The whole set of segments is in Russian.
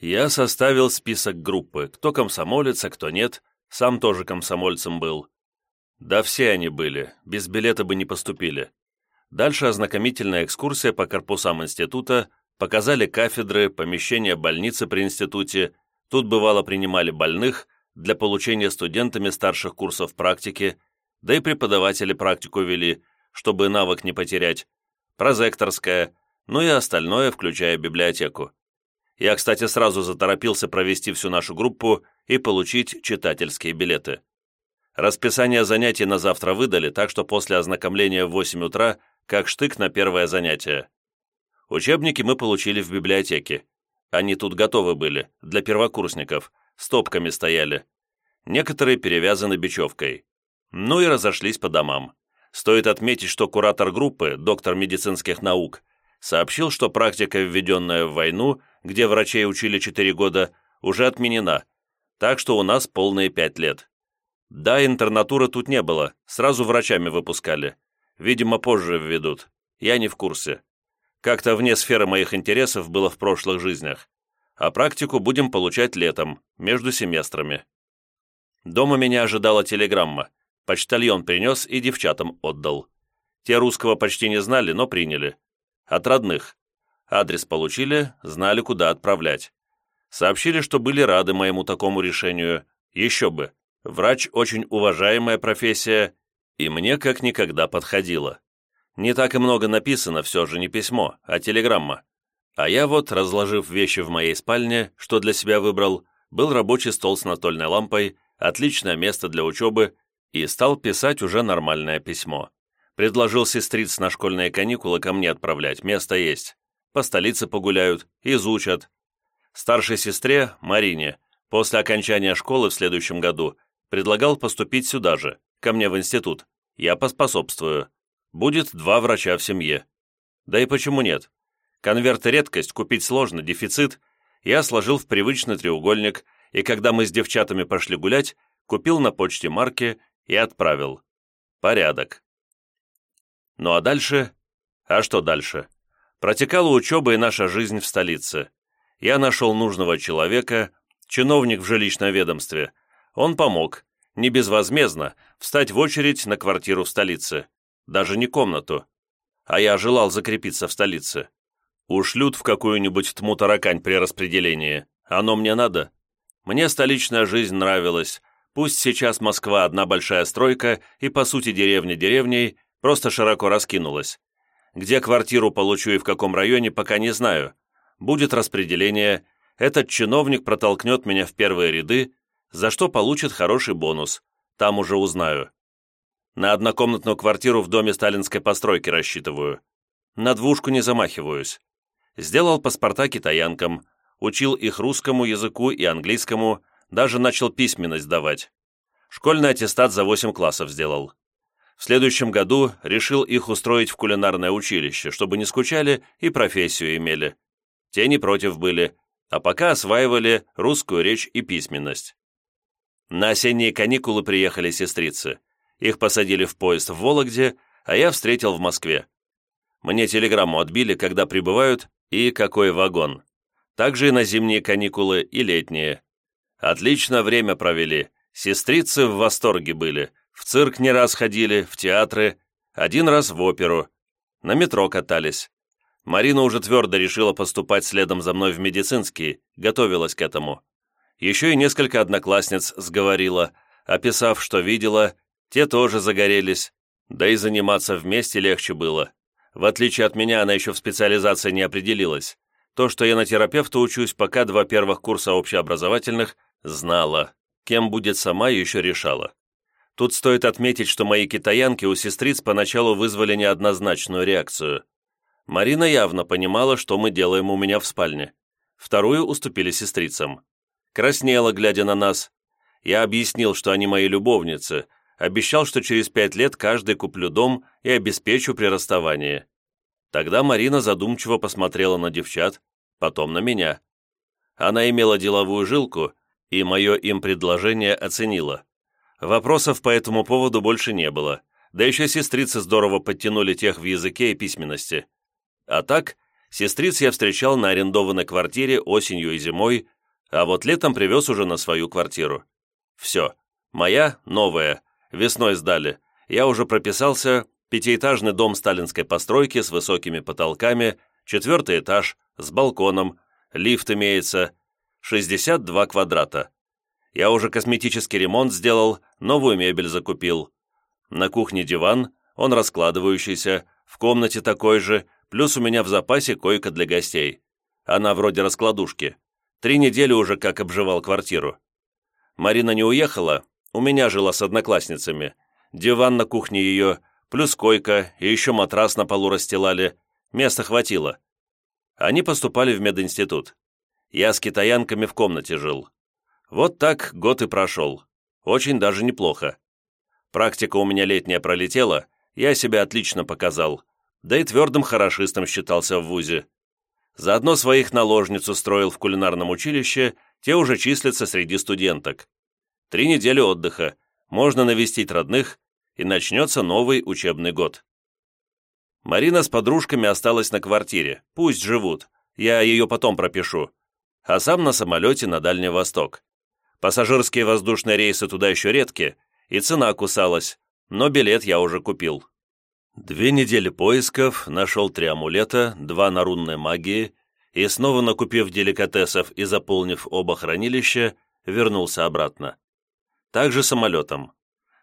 Я составил список группы, кто комсомолец, а кто нет, сам тоже комсомольцем был. Да все они были, без билета бы не поступили. Дальше ознакомительная экскурсия по корпусам института, показали кафедры, помещения больницы при институте, тут бывало принимали больных для получения студентами старших курсов практики, да и преподаватели практику вели, чтобы навык не потерять, прозекторская, ну и остальное, включая библиотеку. Я, кстати, сразу заторопился провести всю нашу группу и получить читательские билеты. Расписание занятий на завтра выдали, так что после ознакомления в 8 утра как штык на первое занятие. Учебники мы получили в библиотеке. Они тут готовы были, для первокурсников, стопками стояли. Некоторые перевязаны бечевкой. Ну и разошлись по домам. Стоит отметить, что куратор группы, доктор медицинских наук, сообщил, что практика, введенная в войну, где врачей учили 4 года, уже отменена, так что у нас полные 5 лет. Да, интернатуры тут не было, сразу врачами выпускали. Видимо, позже введут. Я не в курсе. Как-то вне сферы моих интересов было в прошлых жизнях. А практику будем получать летом, между семестрами. Дома меня ожидала телеграмма. Почтальон принес и девчатам отдал. Те русского почти не знали, но приняли. От родных. Адрес получили, знали, куда отправлять. Сообщили, что были рады моему такому решению. Еще бы. Врач – очень уважаемая профессия, и мне как никогда подходила. Не так и много написано, все же не письмо, а телеграмма. А я вот, разложив вещи в моей спальне, что для себя выбрал, был рабочий стол с настольной лампой, отличное место для учебы, и стал писать уже нормальное письмо. Предложил сестриц на школьные каникулы ко мне отправлять, место есть. По столице погуляют, изучат. Старшей сестре, Марине, после окончания школы в следующем году, Предлагал поступить сюда же, ко мне в институт. Я поспособствую. Будет два врача в семье. Да и почему нет? Конверты редкость, купить сложно, дефицит. Я сложил в привычный треугольник, и когда мы с девчатами пошли гулять, купил на почте марки и отправил. Порядок. Ну а дальше? А что дальше? Протекала учеба и наша жизнь в столице. Я нашел нужного человека, чиновник в жилищном ведомстве, он помог, не безвозмездно, встать в очередь на квартиру в столице. Даже не комнату. А я желал закрепиться в столице. Ушлют в какую-нибудь тму таракань при распределении. Оно мне надо. Мне столичная жизнь нравилась. Пусть сейчас Москва одна большая стройка и, по сути, деревня деревней, просто широко раскинулась. Где квартиру получу и в каком районе, пока не знаю. Будет распределение, этот чиновник протолкнет меня в первые ряды, за что получит хороший бонус. Там уже узнаю. На однокомнатную квартиру в доме сталинской постройки рассчитываю. На двушку не замахиваюсь. Сделал паспорта китаянкам, учил их русскому языку и английскому, даже начал письменность давать. Школьный аттестат за 8 классов сделал. В следующем году решил их устроить в кулинарное училище, чтобы не скучали и профессию имели. Те не против были, а пока осваивали русскую речь и письменность. На осенние каникулы приехали сестрицы. Их посадили в поезд в Вологде, а я встретил в Москве. Мне телеграмму отбили, когда прибывают и какой вагон. Также и на зимние каникулы, и летние. Отлично время провели. Сестрицы в восторге были. В цирк не раз ходили, в театры, один раз в оперу. На метро катались. Марина уже твердо решила поступать следом за мной в медицинский, готовилась к этому. Еще и несколько одноклассниц сговорила, описав, что видела, те тоже загорелись, да и заниматься вместе легче было. В отличие от меня, она еще в специализации не определилась. То, что я на терапевта учусь, пока два первых курса общеобразовательных, знала. Кем будет сама, еще решала. Тут стоит отметить, что мои китаянки у сестриц поначалу вызвали неоднозначную реакцию. Марина явно понимала, что мы делаем у меня в спальне. Вторую уступили сестрицам краснела, глядя на нас. Я объяснил, что они мои любовницы, обещал, что через пять лет каждый куплю дом и обеспечу при расставании. Тогда Марина задумчиво посмотрела на девчат, потом на меня. Она имела деловую жилку, и мое им предложение оценила. Вопросов по этому поводу больше не было, да еще сестрицы здорово подтянули тех в языке и письменности. А так, Сестриц я встречал на арендованной квартире осенью и зимой, а вот летом привез уже на свою квартиру. Все. Моя, новая. Весной сдали. Я уже прописался, пятиэтажный дом сталинской постройки с высокими потолками, четвертый этаж, с балконом, лифт имеется, 62 квадрата. Я уже косметический ремонт сделал, новую мебель закупил. На кухне диван, он раскладывающийся, в комнате такой же, плюс у меня в запасе койка для гостей. Она вроде раскладушки. Три недели уже как обживал квартиру. Марина не уехала, у меня жила с одноклассницами. Диван на кухне ее, плюс койка и еще матрас на полу расстилали. Места хватило. Они поступали в мединститут. Я с китаянками в комнате жил. Вот так год и прошел. Очень даже неплохо. Практика у меня летняя пролетела, я себя отлично показал, да и твердым хорошистом считался в ВУЗе. Заодно своих наложниц устроил в кулинарном училище, те уже числятся среди студенток. Три недели отдыха, можно навестить родных, и начнется новый учебный год. Марина с подружками осталась на квартире, пусть живут, я ее потом пропишу, а сам на самолете на Дальний Восток. Пассажирские воздушные рейсы туда еще редки, и цена кусалась, но билет я уже купил. Две недели поисков, нашел три амулета, два на рунной магии, и снова накупив деликатесов и заполнив оба хранилища, вернулся обратно. Также самолетом.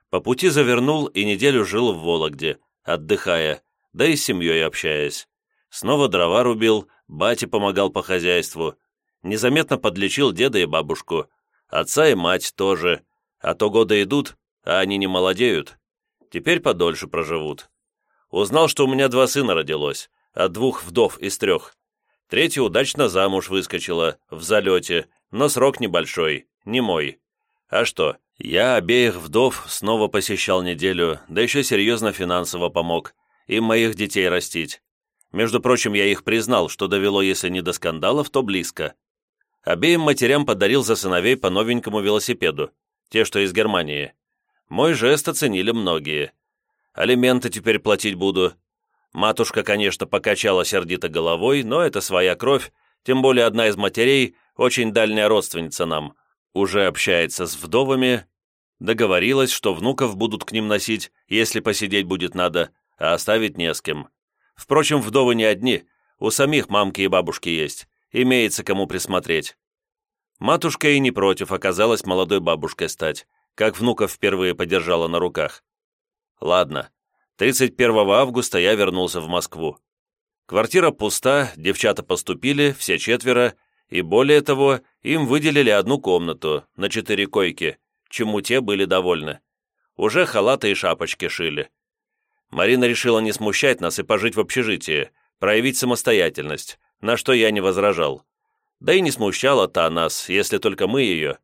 По пути завернул и неделю жил в Вологде, отдыхая, да и с семьей общаясь. Снова дрова рубил, бате помогал по хозяйству. Незаметно подлечил деда и бабушку, Отца и мать тоже, а то годы идут, а они не молодеют. Теперь подольше проживут. Узнал, что у меня два сына родилось, от двух вдов из трех. Третья удачно замуж выскочила, в залете, но срок небольшой, не мой. А что, я обеих вдов снова посещал неделю, да еще серьезно финансово помог, им моих детей растить. Между прочим, я их признал, что довело, если не до скандалов, то близко. Обеим матерям подарил за сыновей по новенькому велосипеду, те, что из Германии. Мой жест оценили многие. Алименты теперь платить буду. Матушка, конечно, покачала сердито головой, но это своя кровь, тем более одна из матерей, очень дальняя родственница нам, уже общается с вдовами, договорилась, что внуков будут к ним носить, если посидеть будет надо, а оставить не с кем. Впрочем, вдовы не одни, у самих мамки и бабушки есть имеется кому присмотреть. Матушка и не против оказалась молодой бабушкой стать, как внуков впервые подержала на руках. Ладно, 31 августа я вернулся в Москву. Квартира пуста, девчата поступили, все четверо, и более того, им выделили одну комнату на четыре койки, чему те были довольны. Уже халаты и шапочки шили. Марина решила не смущать нас и пожить в общежитии, проявить самостоятельность, на что я не возражал. Да и не смущала-то нас, если только мы ее.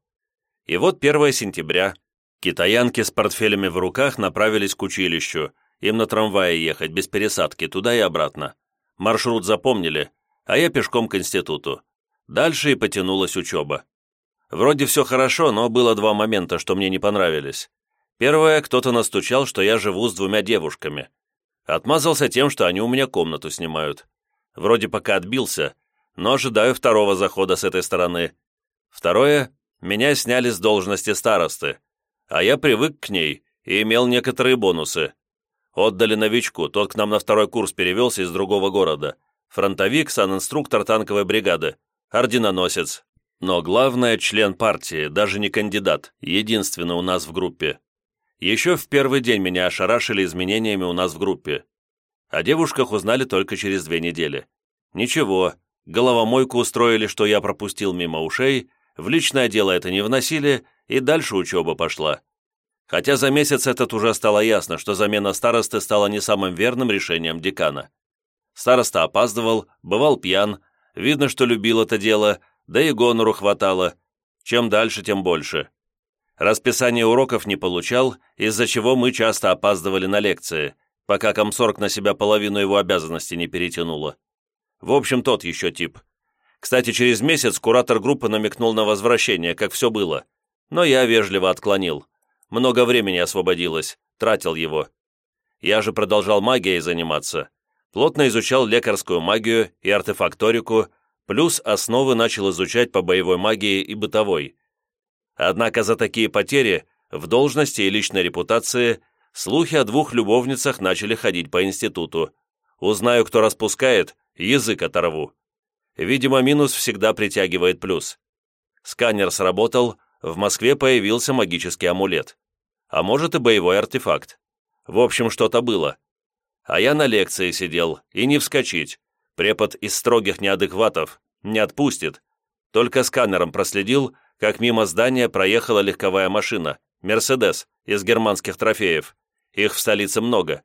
И вот 1 сентября. Китаянки с портфелями в руках направились к училищу. Им на трамвае ехать, без пересадки, туда и обратно. Маршрут запомнили, а я пешком к институту. Дальше и потянулась учеба. Вроде все хорошо, но было два момента, что мне не понравились. Первое, кто-то настучал, что я живу с двумя девушками. Отмазался тем, что они у меня комнату снимают. Вроде пока отбился, но ожидаю второго захода с этой стороны. Второе, меня сняли с должности старосты, а я привык к ней и имел некоторые бонусы. Отдали новичку, тот к нам на второй курс перевелся из другого города. Фронтовик, санинструктор танковой бригады, орденоносец. Но главное, член партии, даже не кандидат, единственный у нас в группе. Еще в первый день меня ошарашили изменениями у нас в группе. О девушках узнали только через две недели. Ничего, головомойку устроили, что я пропустил мимо ушей, в личное дело это не вносили, и дальше учеба пошла. Хотя за месяц этот уже стало ясно, что замена старосты стала не самым верным решением декана. Староста опаздывал, бывал пьян, видно, что любил это дело, да и гонору хватало. Чем дальше, тем больше. Расписание уроков не получал, из-за чего мы часто опаздывали на лекции, пока комсорг на себя половину его обязанностей не перетянула. В общем, тот еще тип. Кстати, через месяц куратор группы намекнул на возвращение, как все было. Но я вежливо отклонил. Много времени освободилось, тратил его. Я же продолжал магией заниматься. плотно изучал лекарскую магию и артефакторику, плюс основы начал изучать по боевой магии и бытовой. Однако за такие потери в должности и личной репутации слухи о двух любовницах начали ходить по институту. Узнаю, кто распускает, язык оторву. Видимо, минус всегда притягивает плюс. Сканер сработал, в Москве появился магический амулет. А может и боевой артефакт. В общем, что-то было. А я на лекции сидел, и не вскочить. Препод из строгих неадекватов не отпустит. Только сканером проследил, как мимо здания проехала легковая машина, «Мерседес», из германских трофеев. Их в столице много.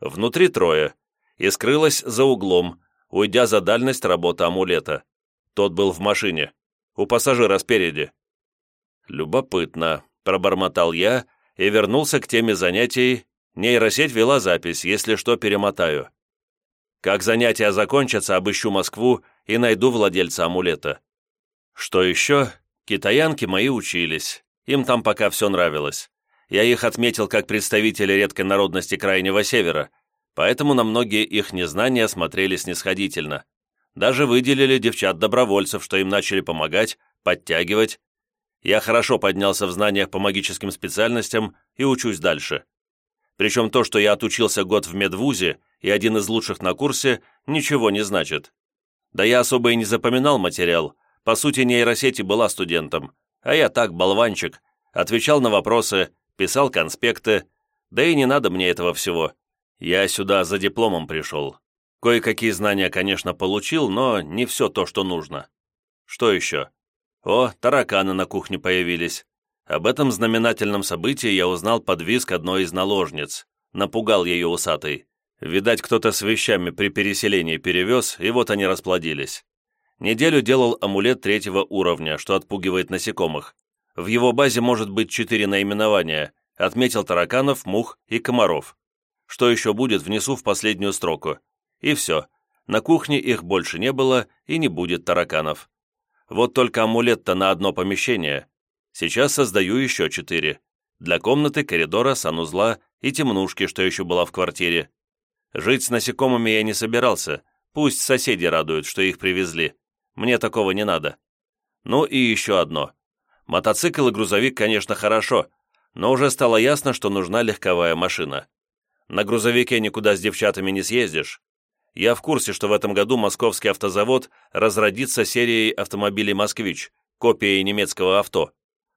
Внутри трое. И скрылась за углом, уйдя за дальность работы амулета. Тот был в машине. У пассажира спереди. «Любопытно», — пробормотал я и вернулся к теме занятий. Нейросеть вела запись, если что, перемотаю. Как занятия закончатся, обыщу Москву и найду владельца амулета. Что еще? Китаянки мои учились. Им там пока все нравилось. Я их отметил как представители редкой народности Крайнего Севера, поэтому на многие их незнания смотрели снисходительно. Даже выделили девчат-добровольцев, что им начали помогать, подтягивать. Я хорошо поднялся в знаниях по магическим специальностям и учусь дальше. Причем то, что я отучился год в медвузе и один из лучших на курсе, ничего не значит. Да я особо и не запоминал материал, по сути, нейросети была студентом, а я так, болванчик, отвечал на вопросы, писал конспекты, да и не надо мне этого всего. Я сюда за дипломом пришел. Кое-какие знания, конечно, получил, но не все то, что нужно. Что еще? О, тараканы на кухне появились. Об этом знаменательном событии я узнал под визг одной из наложниц. Напугал ее усатый. Видать, кто-то с вещами при переселении перевез, и вот они расплодились. Неделю делал амулет третьего уровня, что отпугивает насекомых. В его базе может быть четыре наименования. Отметил тараканов, мух и комаров. Что еще будет, внесу в последнюю строку. И все. На кухне их больше не было и не будет тараканов. Вот только амулет-то на одно помещение. Сейчас создаю еще четыре. Для комнаты, коридора, санузла и темнушки, что еще была в квартире. Жить с насекомыми я не собирался. Пусть соседи радуют, что их привезли. Мне такого не надо. Ну и еще одно. Мотоцикл и грузовик, конечно, хорошо, но уже стало ясно, что нужна легковая машина. На грузовике никуда с девчатами не съездишь. Я в курсе, что в этом году московский автозавод разродится серией автомобилей «Москвич», копией немецкого авто.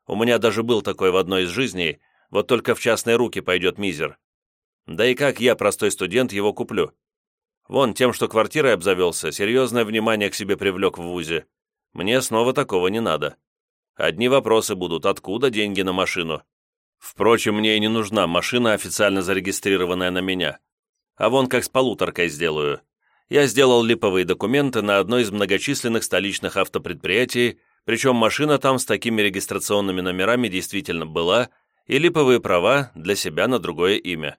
У меня даже был такой в одной из жизней, вот только в частные руки пойдет мизер. Да и как я, простой студент, его куплю? Вон, тем, что квартирой обзавелся, серьезное внимание к себе привлек в ВУЗе. Мне снова такого не надо. Одни вопросы будут, откуда деньги на машину? Впрочем, мне и не нужна машина, официально зарегистрированная на меня. А вон как с полуторкой сделаю. Я сделал липовые документы на одно из многочисленных столичных автопредприятий, причем машина там с такими регистрационными номерами действительно была, и липовые права для себя на другое имя.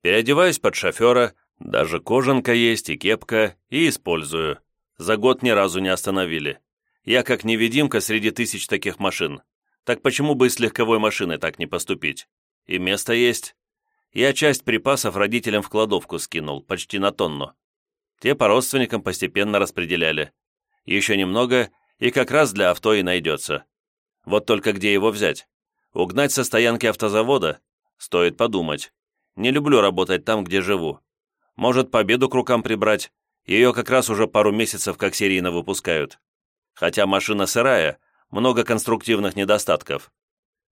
Переодеваюсь под шофера, даже кожанка есть и кепка, и использую. За год ни разу не остановили. Я как невидимка среди тысяч таких машин. Так почему бы и с легковой машиной так не поступить? И место есть. Я часть припасов родителям в кладовку скинул, почти на тонну. Те по родственникам постепенно распределяли. Еще немного, и как раз для авто и найдется. Вот только где его взять? Угнать со стоянки автозавода? Стоит подумать. Не люблю работать там, где живу. Может, победу к рукам прибрать? Ее как раз уже пару месяцев как серийно выпускают. Хотя машина сырая, много конструктивных недостатков.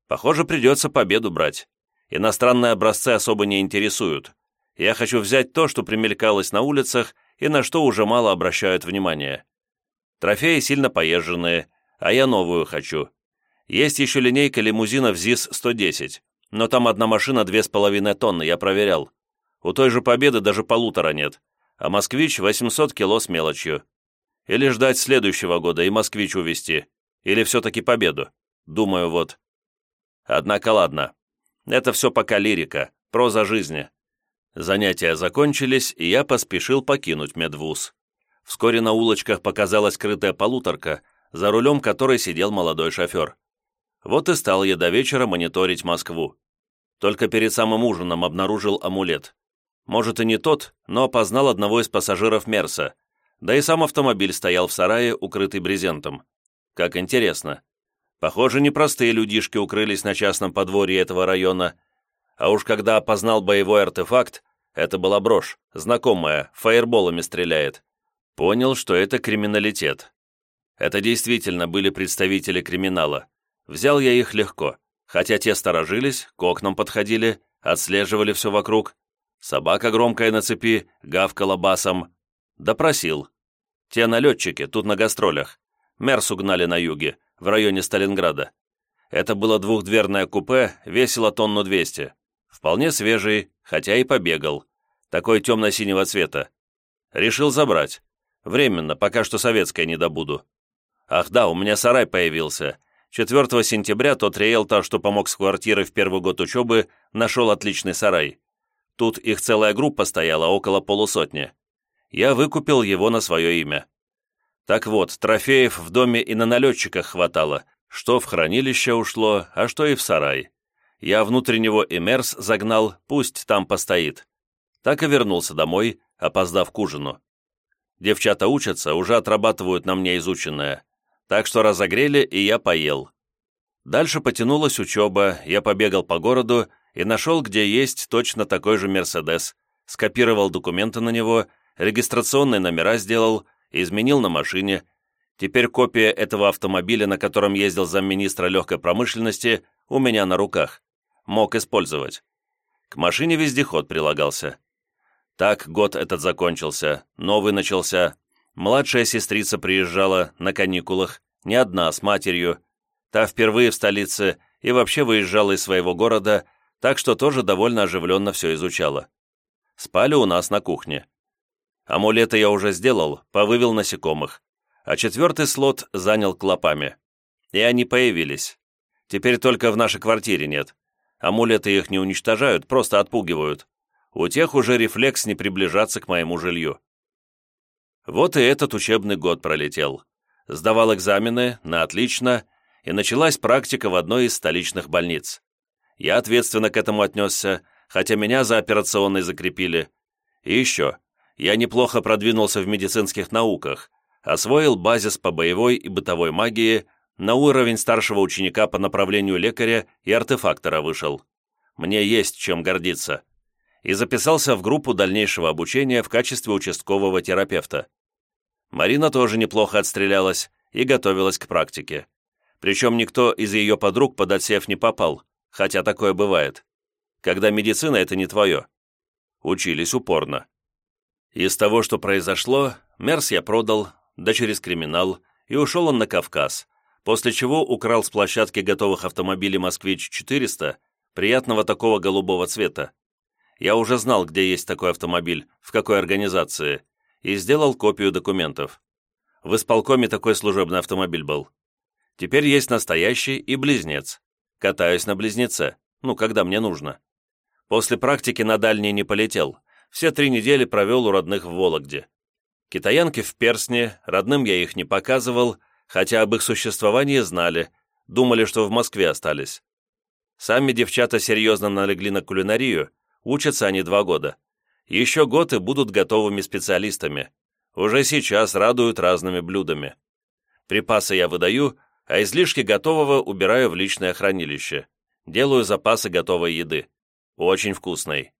Похоже, придется победу брать. Иностранные образцы особо не интересуют. Я хочу взять то, что примелькалось на улицах и на что уже мало обращают внимание. Трофеи сильно поезженные, а я новую хочу. Есть еще линейка лимузинов ЗИС-110, но там одна машина 2,5 тонны, я проверял. У той же «Победы» даже полутора нет, а «Москвич» 800 кило с мелочью. Или ждать следующего года и «Москвич» увезти. Или все-таки «Победу». Думаю, вот. Однако ладно. Это все пока лирика, проза жизни. Занятия закончились, и я поспешил покинуть медвуз. Вскоре на улочках показалась крытая полуторка, за рулем которой сидел молодой шофер. Вот и стал я до вечера мониторить Москву. Только перед самым ужином обнаружил амулет. Может и не тот, но опознал одного из пассажиров Мерса. Да и сам автомобиль стоял в сарае, укрытый брезентом. Как интересно. Похоже, непростые людишки укрылись на частном подворье этого района. А уж когда опознал боевой артефакт, это была брошь, знакомая, фаерболами стреляет. Понял, что это криминалитет. Это действительно были представители криминала. Взял я их легко, хотя те сторожились, к окнам подходили, отслеживали все вокруг. Собака громкая на цепи, гавкала басом. Допросил. Те налетчики, тут на гастролях. Мерс угнали на юге, в районе Сталинграда. Это было двухдверное купе, весило тонну двести. Вполне свежий, хотя и побегал. Такой темно-синего цвета. Решил забрать. Временно, пока что советское не добуду. Ах да, у меня сарай появился. 4 сентября тот риэлтор, что помог с квартирой в первый год учебы, нашел отличный сарай. Тут их целая группа стояла, около полусотни. Я выкупил его на свое имя. Так вот, трофеев в доме и на налетчиках хватало, что в хранилище ушло, а что и в сарай. Я внутреннего и Мерс загнал, пусть там постоит. Так и вернулся домой, опоздав к ужину. Девчата учатся, уже отрабатывают на мне изученное. Так что разогрели, и я поел. Дальше потянулась учеба, я побегал по городу и нашел, где есть точно такой же «Мерседес», скопировал документы на него, регистрационные номера сделал, изменил на машине. Теперь копия этого автомобиля, на котором ездил замминистра легкой промышленности, у меня на руках. Мог использовать. К машине вездеход прилагался. Так год этот закончился, новый начался. Младшая сестрица приезжала на каникулах, не одна, с матерью. Та впервые в столице и вообще выезжала из своего города, так что тоже довольно оживленно все изучала. Спали у нас на кухне. Амулеты я уже сделал, повывел насекомых, а четвертый слот занял клопами. И они появились. Теперь только в нашей квартире нет. Амулеты их не уничтожают, просто отпугивают у тех уже рефлекс не приближаться к моему жилью. Вот и этот учебный год пролетел. Сдавал экзамены, на отлично, и началась практика в одной из столичных больниц. Я ответственно к этому отнесся, хотя меня за операционной закрепили. И еще, я неплохо продвинулся в медицинских науках, освоил базис по боевой и бытовой магии, на уровень старшего ученика по направлению лекаря и артефактора вышел. Мне есть чем гордиться и записался в группу дальнейшего обучения в качестве участкового терапевта. Марина тоже неплохо отстрелялась и готовилась к практике. Причем никто из ее подруг под отсев не попал, хотя такое бывает. Когда медицина — это не твое. Учились упорно. Из того, что произошло, Мерс я продал, да через криминал, и ушел он на Кавказ, после чего украл с площадки готовых автомобилей «Москвич-400» приятного такого голубого цвета. Я уже знал, где есть такой автомобиль, в какой организации, и сделал копию документов. В исполкоме такой служебный автомобиль был. Теперь есть настоящий и близнец. Катаюсь на близнеце, ну, когда мне нужно. После практики на дальний не полетел. Все три недели провел у родных в Вологде. Китаянки в персне, родным я их не показывал, хотя об их существовании знали, думали, что в Москве остались. Сами девчата серьезно налегли на кулинарию, Учатся они два года. Еще год и будут готовыми специалистами. Уже сейчас радуют разными блюдами. Припасы я выдаю, а излишки готового убираю в личное хранилище. Делаю запасы готовой еды. Очень вкусной.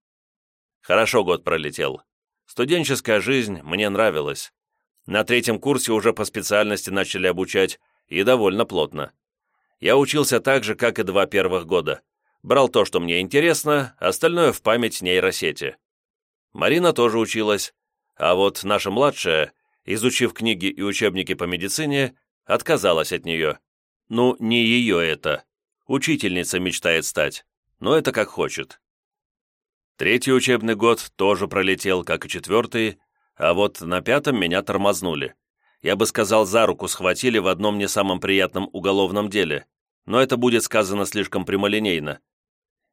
Хорошо год пролетел. Студенческая жизнь мне нравилась. На третьем курсе уже по специальности начали обучать, и довольно плотно. Я учился так же, как и два первых года. Брал то, что мне интересно, остальное в память нейросети. Марина тоже училась, а вот наша младшая, изучив книги и учебники по медицине, отказалась от нее. Ну, не ее это. Учительница мечтает стать, но это как хочет. Третий учебный год тоже пролетел, как и четвертый, а вот на пятом меня тормознули. Я бы сказал, за руку схватили в одном не самом приятном уголовном деле, но это будет сказано слишком прямолинейно.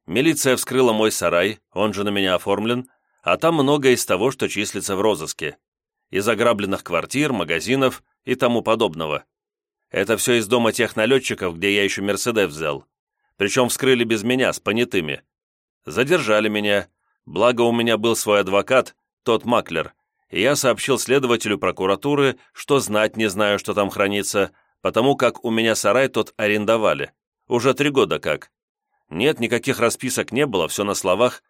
Милиция вскрыла мой сарай, он же на меня оформлен, а там многое из того, что числится в розыске. Из ограбленных квартир, магазинов и тому подобного. Это все из дома тех налетчиков, где я еще Мерседес взял. Причем вскрыли без меня, с понятыми. Задержали меня, Благо у меня был свой адвокат, тот маклер, и я сообщил следователю прокуратуры, что знать не знаю, что там хранится, потому как у меня сарай тот арендовали. Уже три года как. Нет, никаких расписок не было, все на словах.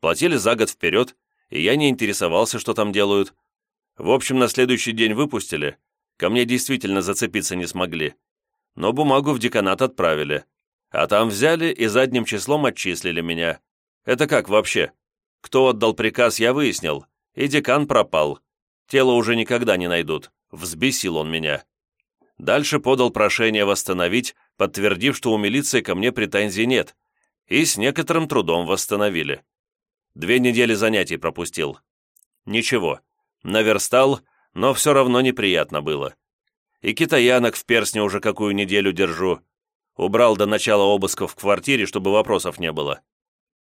Платили за год вперед, и я не интересовался, что там делают. В общем, на следующий день выпустили. Ко мне действительно зацепиться не смогли. Но бумагу в деканат отправили. А там взяли и задним числом отчислили меня. Это как вообще? Кто отдал приказ, я выяснил. И декан пропал. Тело уже никогда не найдут. Взбесил он меня. Дальше подал прошение восстановить, подтвердив, что у милиции ко мне претензий нет. И с некоторым трудом восстановили. Две недели занятий пропустил. Ничего. Наверстал, но все равно неприятно было. И китаянок в персне уже какую неделю держу. Убрал до начала обысков в квартире, чтобы вопросов не было.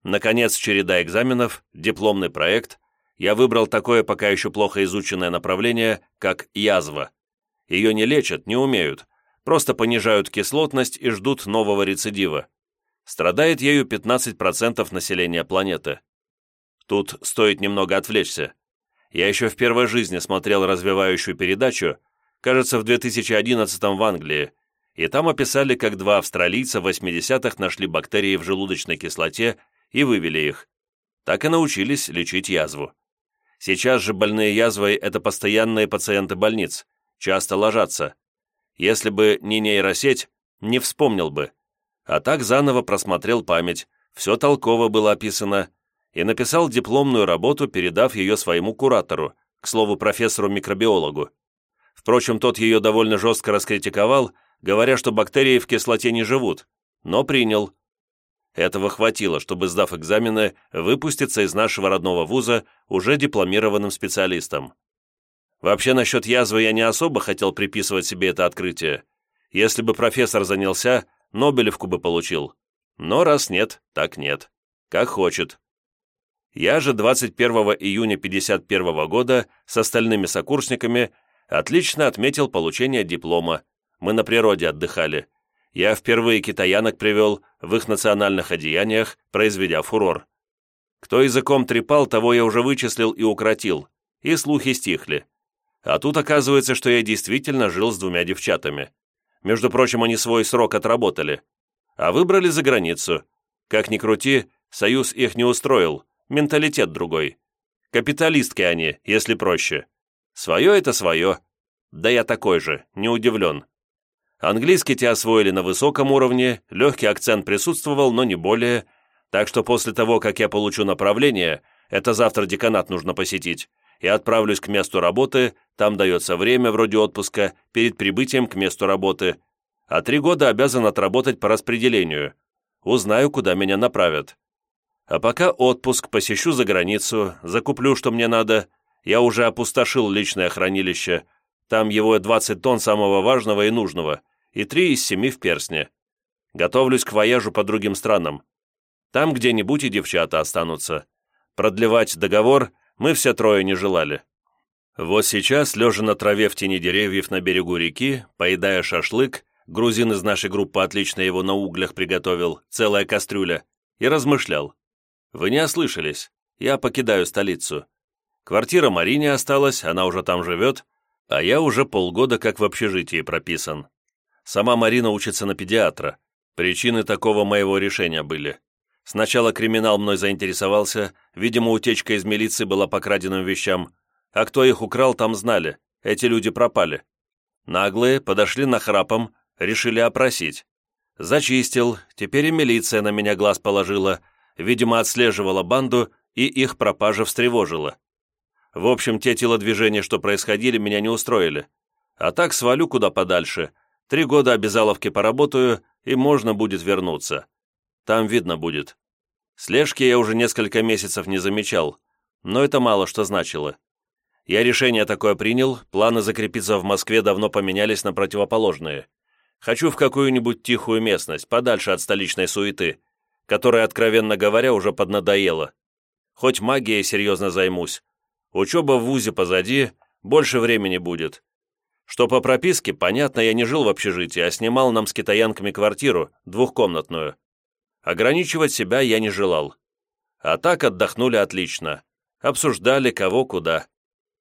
Наконец, череда экзаменов, дипломный проект. Я выбрал такое пока еще плохо изученное направление, как язва. Ее не лечат, не умеют. Просто понижают кислотность и ждут нового рецидива. Страдает ею 15% населения планеты. Тут стоит немного отвлечься. Я еще в первой жизни смотрел развивающую передачу, кажется, в 2011 в Англии, и там описали, как два австралийца в 80-х нашли бактерии в желудочной кислоте и вывели их. Так и научились лечить язву. Сейчас же больные язвой – это постоянные пациенты больниц, часто ложатся. Если бы не нейросеть, не вспомнил бы. А так заново просмотрел память, все толково было описано, и написал дипломную работу, передав ее своему куратору, к слову, профессору-микробиологу. Впрочем, тот ее довольно жестко раскритиковал, говоря, что бактерии в кислоте не живут, но принял. Этого хватило, чтобы, сдав экзамены, выпуститься из нашего родного вуза уже дипломированным специалистом. Вообще, насчет язвы я не особо хотел приписывать себе это открытие. Если бы профессор занялся, Нобелевку бы получил. Но раз нет, так нет. Как хочет. Я же 21 июня 51 года с остальными сокурсниками отлично отметил получение диплома. Мы на природе отдыхали. Я впервые китаянок привел в их национальных одеяниях, произведя фурор. Кто языком трепал, того я уже вычислил и укротил, и слухи стихли. А тут оказывается, что я действительно жил с двумя девчатами. Между прочим, они свой срок отработали. А выбрали за границу. Как ни крути, союз их не устроил, менталитет другой. Капиталистки они, если проще. Свое это свое. Да я такой же, не удивлен. Английский те освоили на высоком уровне, легкий акцент присутствовал, но не более, так что после того, как я получу направление, это завтра деканат нужно посетить, и отправлюсь к месту работы, там дается время, вроде отпуска, перед прибытием к месту работы, а три года обязан отработать по распределению. Узнаю, куда меня направят. А пока отпуск, посещу за границу, закуплю, что мне надо. Я уже опустошил личное хранилище. Там его 20 тонн самого важного и нужного, и три из семи в персне. Готовлюсь к вояжу по другим странам. Там где-нибудь и девчата останутся. Продлевать договор мы все трое не желали. Вот сейчас, лежа на траве в тени деревьев на берегу реки, поедая шашлык, грузин из нашей группы отлично его на углях приготовил, целая кастрюля, и размышлял. Вы не ослышались. Я покидаю столицу. Квартира Марине осталась, она уже там живет, а я уже полгода как в общежитии прописан. Сама Марина учится на педиатра. Причины такого моего решения были. Сначала криминал мной заинтересовался, видимо, утечка из милиции была по краденным вещам, а кто их украл, там знали, эти люди пропали. Наглые подошли на храпом, решили опросить. Зачистил, теперь и милиция на меня глаз положила – видимо, отслеживала банду и их пропажа встревожила. В общем, те телодвижения, что происходили, меня не устроили. А так свалю куда подальше. Три года обязаловки поработаю, и можно будет вернуться. Там видно будет. Слежки я уже несколько месяцев не замечал, но это мало что значило. Я решение такое принял, планы закрепиться в Москве давно поменялись на противоположные. Хочу в какую-нибудь тихую местность, подальше от столичной суеты, которая, откровенно говоря, уже поднадоела. Хоть магией серьезно займусь. Учеба в ВУЗе позади, больше времени будет. Что по прописке, понятно, я не жил в общежитии, а снимал нам с китаянками квартиру, двухкомнатную. Ограничивать себя я не желал. А так отдохнули отлично. Обсуждали, кого куда.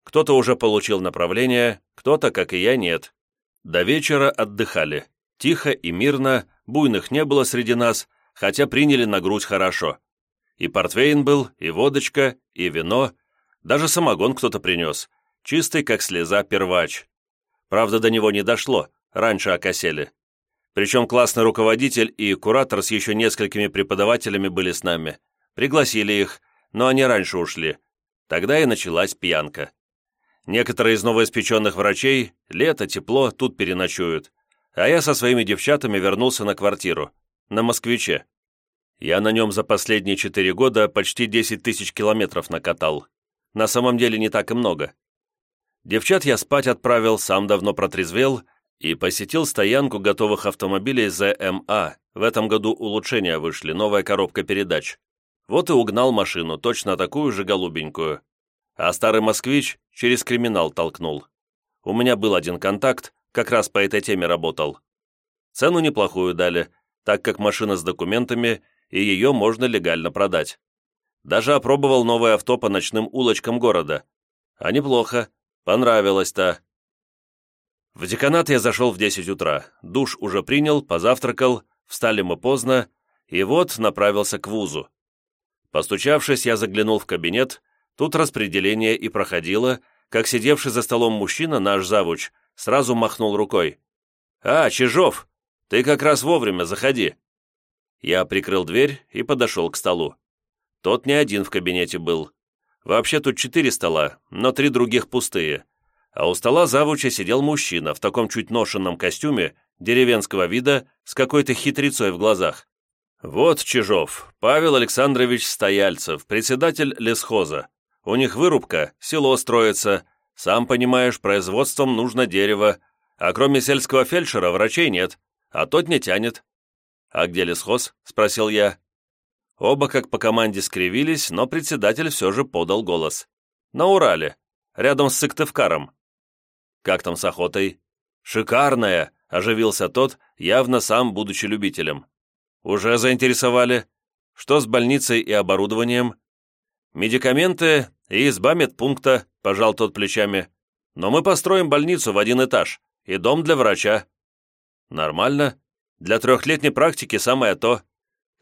Кто-то уже получил направление, кто-то, как и я, нет. До вечера отдыхали. Тихо и мирно, буйных не было среди нас, хотя приняли на грудь хорошо. И портвейн был, и водочка, и вино, даже самогон кто-то принес, чистый, как слеза, первач. Правда, до него не дошло, раньше окосели. Причем классный руководитель и куратор с еще несколькими преподавателями были с нами. Пригласили их, но они раньше ушли. Тогда и началась пьянка. Некоторые из новоиспеченных врачей, лето, тепло, тут переночуют. А я со своими девчатами вернулся на квартиру, на «Москвиче». Я на нем за последние четыре года почти 10 тысяч километров накатал. На самом деле не так и много. Девчат я спать отправил, сам давно протрезвел и посетил стоянку готовых автомобилей ЗМА. В этом году улучшения вышли, новая коробка передач. Вот и угнал машину, точно такую же голубенькую. А старый москвич через криминал толкнул. У меня был один контакт, как раз по этой теме работал. Цену неплохую дали, так как машина с документами, и ее можно легально продать. Даже опробовал новое авто по ночным улочкам города. А неплохо, понравилось-то. В деканат я зашел в 10 утра, душ уже принял, позавтракал, встали мы поздно, и вот направился к вузу. Постучавшись, я заглянул в кабинет, тут распределение и проходило, как сидевший за столом мужчина, наш завуч, сразу махнул рукой. «А, Чижов, ты как раз вовремя, заходи». Я прикрыл дверь и подошел к столу. Тот не один в кабинете был. Вообще тут четыре стола, но три других пустые. А у стола завуча сидел мужчина в таком чуть ношенном костюме, деревенского вида, с какой-то хитрецой в глазах. Вот Чижов, Павел Александрович Стояльцев, председатель лесхоза. У них вырубка, село строится. Сам понимаешь, производством нужно дерево. А кроме сельского фельдшера врачей нет, а тот не тянет. «А где лесхоз?» — спросил я. Оба как по команде скривились, но председатель все же подал голос. «На Урале, рядом с Сыктывкаром». «Как там с охотой?» «Шикарная!» — оживился тот, явно сам будучи любителем. «Уже заинтересовали? Что с больницей и оборудованием?» «Медикаменты и изба медпункта», — пожал тот плечами. «Но мы построим больницу в один этаж и дом для врача». «Нормально. Для трехлетней практики самое то.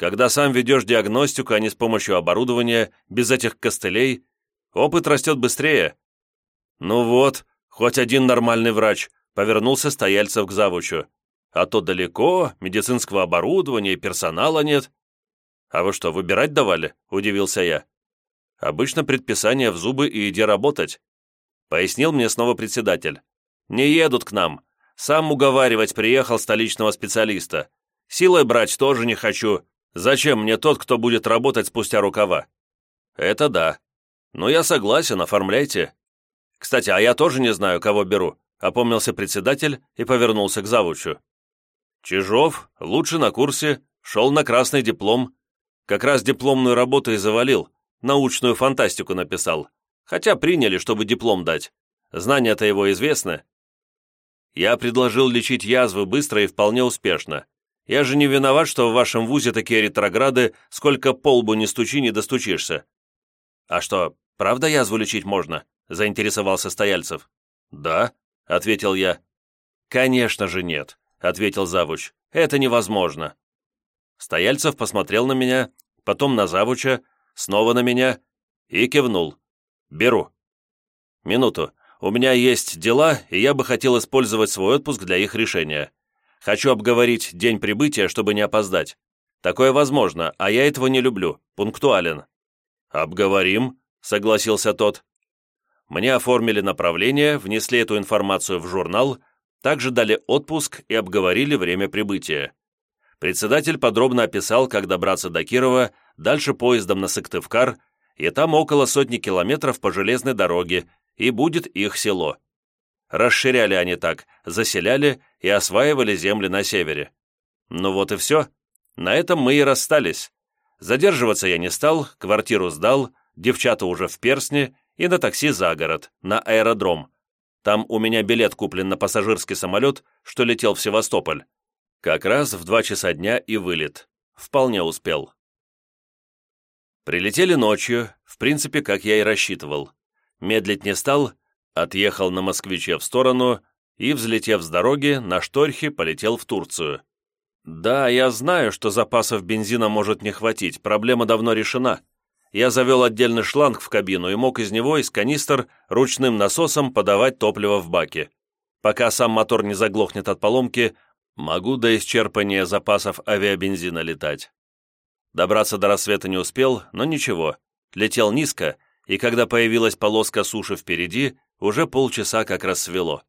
Когда сам ведешь диагностику, а не с помощью оборудования, без этих костылей, опыт растет быстрее. Ну вот, хоть один нормальный врач, повернулся Стояльцев к завучу. А то далеко, медицинского оборудования и персонала нет. А вы что, выбирать давали? Удивился я. Обычно предписание в зубы и иди работать. Пояснил мне снова председатель. Не едут к нам. Сам уговаривать приехал столичного специалиста. Силой брать тоже не хочу. Зачем мне тот, кто будет работать спустя рукава? Это да. Но я согласен, оформляйте. Кстати, а я тоже не знаю, кого беру, опомнился председатель и повернулся к завучу. Чижов, лучше на курсе, шел на красный диплом. Как раз дипломную работу и завалил, научную фантастику написал. Хотя приняли, чтобы диплом дать. Знания-то его известны. Я предложил лечить язвы быстро и вполне успешно. Я же не виноват, что в вашем вузе такие ретрограды, сколько полбу не стучи, не достучишься». «А что, правда язву лечить можно?» – заинтересовался Стояльцев. «Да», – ответил я. «Конечно же нет», – ответил Завуч. «Это невозможно». Стояльцев посмотрел на меня, потом на Завуча, снова на меня и кивнул. «Беру». «Минуту. У меня есть дела, и я бы хотел использовать свой отпуск для их решения. Хочу обговорить день прибытия, чтобы не опоздать. Такое возможно, а я этого не люблю. Пунктуален». «Обговорим», — согласился тот. Мне оформили направление, внесли эту информацию в журнал, также дали отпуск и обговорили время прибытия. Председатель подробно описал, как добраться до Кирова, дальше поездом на Сыктывкар, и там около сотни километров по железной дороге, и будет их село. Расширяли они так, заселяли и осваивали земли на севере. Ну вот и все. На этом мы и расстались. Задерживаться я не стал, квартиру сдал, девчата уже в Персне и на такси за город, на аэродром. Там у меня билет куплен на пассажирский самолет, что летел в Севастополь. Как раз в два часа дня и вылет. Вполне успел. Прилетели ночью, в принципе, как я и рассчитывал. Медлить не стал, отъехал на москвиче в сторону и, взлетев с дороги, на шторхе полетел в Турцию. Да, я знаю, что запасов бензина может не хватить, проблема давно решена. Я завел отдельный шланг в кабину и мог из него, из канистр, ручным насосом подавать топливо в баке. Пока сам мотор не заглохнет от поломки, могу до исчерпания запасов авиабензина летать. Добраться до рассвета не успел, но ничего. Летел низко, и когда появилась полоска суши впереди, уже полчаса как рассвело.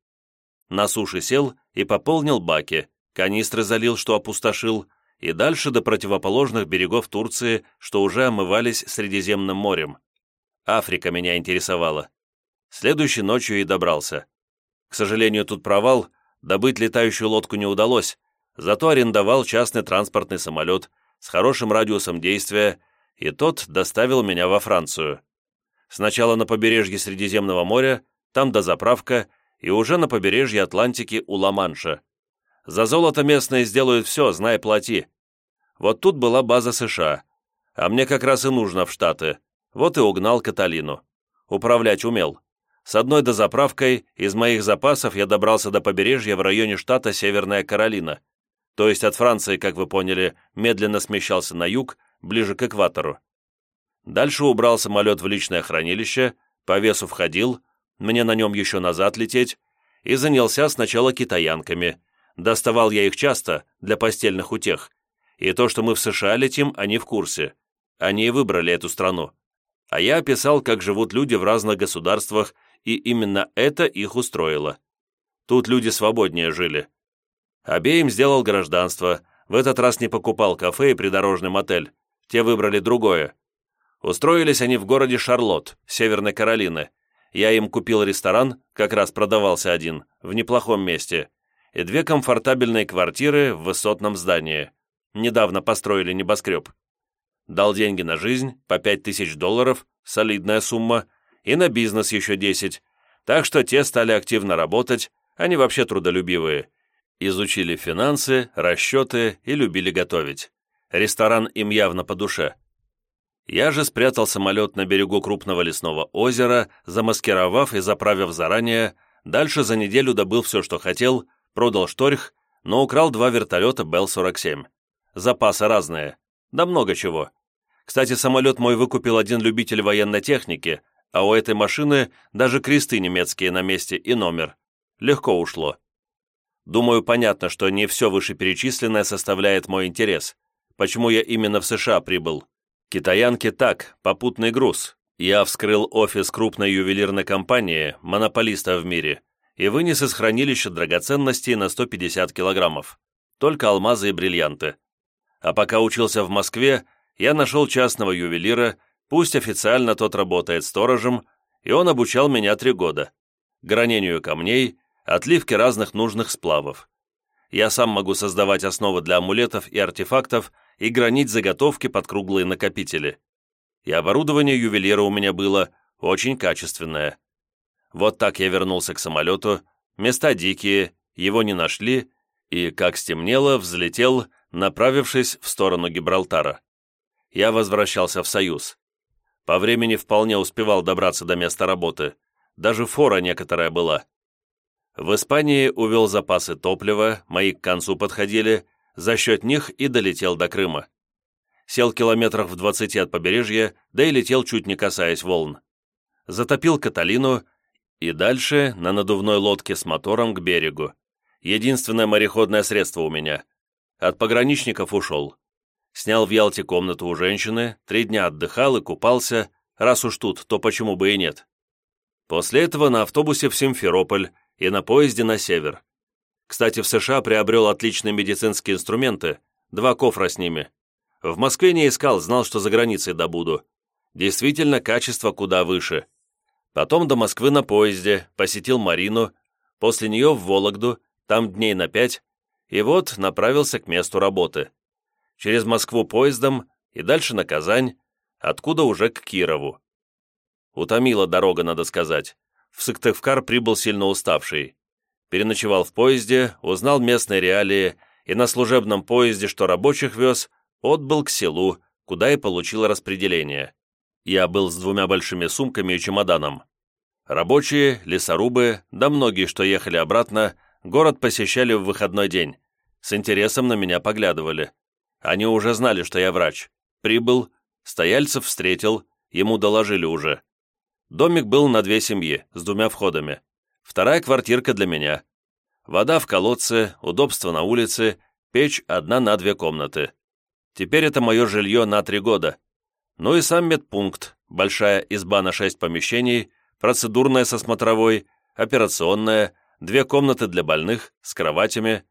На суше сел и пополнил баки, канистры залил, что опустошил, и дальше до противоположных берегов Турции, что уже омывались Средиземным морем. Африка меня интересовала. Следующей ночью и добрался. К сожалению, тут провал, добыть летающую лодку не удалось, зато арендовал частный транспортный самолет с хорошим радиусом действия, и тот доставил меня во Францию. Сначала на побережье Средиземного моря, там дозаправка, и уже на побережье Атлантики у Ла-Манша. За золото местные сделают все, знай, плати. Вот тут была база США, а мне как раз и нужно в Штаты. Вот и угнал Каталину. Управлять умел. С одной дозаправкой из моих запасов я добрался до побережья в районе штата Северная Каролина. То есть от Франции, как вы поняли, медленно смещался на юг, ближе к экватору. Дальше убрал самолет в личное хранилище, по весу входил, мне на нем еще назад лететь, и занялся сначала китаянками – Доставал я их часто, для постельных утех. И то, что мы в США летим, они в курсе. Они и выбрали эту страну. А я описал, как живут люди в разных государствах, и именно это их устроило. Тут люди свободнее жили. Обеим сделал гражданство, в этот раз не покупал кафе и придорожный мотель. Те выбрали другое. Устроились они в городе Шарлотт, Северной Каролины. Я им купил ресторан, как раз продавался один, в неплохом месте – и две комфортабельные квартиры в высотном здании. Недавно построили небоскреб. Дал деньги на жизнь, по пять тысяч долларов, солидная сумма, и на бизнес еще десять. Так что те стали активно работать, они вообще трудолюбивые. Изучили финансы, расчеты и любили готовить. Ресторан им явно по душе. Я же спрятал самолет на берегу крупного лесного озера, замаскировав и заправив заранее, дальше за неделю добыл все, что хотел, продал шторх, но украл два вертолета Бел-47. Запасы разные. Да много чего. Кстати, самолет мой выкупил один любитель военной техники, а у этой машины даже кресты немецкие на месте и номер. Легко ушло. Думаю, понятно, что не все вышеперечисленное составляет мой интерес. Почему я именно в США прибыл? Китаянки так, попутный груз. Я вскрыл офис крупной ювелирной компании, монополиста в мире, и вынес из хранилища драгоценностей на 150 килограммов. Только алмазы и бриллианты. А пока учился в Москве, я нашел частного ювелира, пусть официально тот работает сторожем, и он обучал меня три года. Гранению камней, отливке разных нужных сплавов. Я сам могу создавать основы для амулетов и артефактов и гранить заготовки под круглые накопители. И оборудование ювелира у меня было очень качественное. Вот так я вернулся к самолету, места дикие, его не нашли, и, как стемнело, взлетел, направившись в сторону Гибралтара. Я возвращался в Союз. По времени вполне успевал добраться до места работы. Даже фора некоторая была. В Испании увел запасы топлива, мои к концу подходили, за счет них и долетел до Крыма. Сел километрах в двадцати от побережья, да и летел чуть не касаясь волн. Затопил Каталину и дальше на надувной лодке с мотором к берегу. Единственное мореходное средство у меня. От пограничников ушел. Снял в Ялте комнату у женщины, три дня отдыхал и купался, раз уж тут, то почему бы и нет. После этого на автобусе в Симферополь и на поезде на север. Кстати, в США приобрел отличные медицинские инструменты, два кофра с ними. В Москве не искал, знал, что за границей добуду. Действительно, качество куда выше. Потом до Москвы на поезде, посетил Марину, после нее в Вологду, там дней на пять, и вот направился к месту работы. Через Москву поездом и дальше на Казань, откуда уже к Кирову. Утомила дорога, надо сказать. В Сыктывкар прибыл сильно уставший. Переночевал в поезде, узнал местные реалии и на служебном поезде, что рабочих вез, отбыл к селу, куда и получил распределение. Я был с двумя большими сумками и чемоданом. Рабочие, лесорубы, да многие, что ехали обратно, город посещали в выходной день. С интересом на меня поглядывали. Они уже знали, что я врач. Прибыл, стояльцев встретил, ему доложили уже. Домик был на две семьи, с двумя входами. Вторая квартирка для меня. Вода в колодце, удобство на улице, печь одна на две комнаты. Теперь это мое жилье на три года. Ну и сам медпункт, большая изба на шесть помещений, процедурная со смотровой, операционная, две комнаты для больных с кроватями,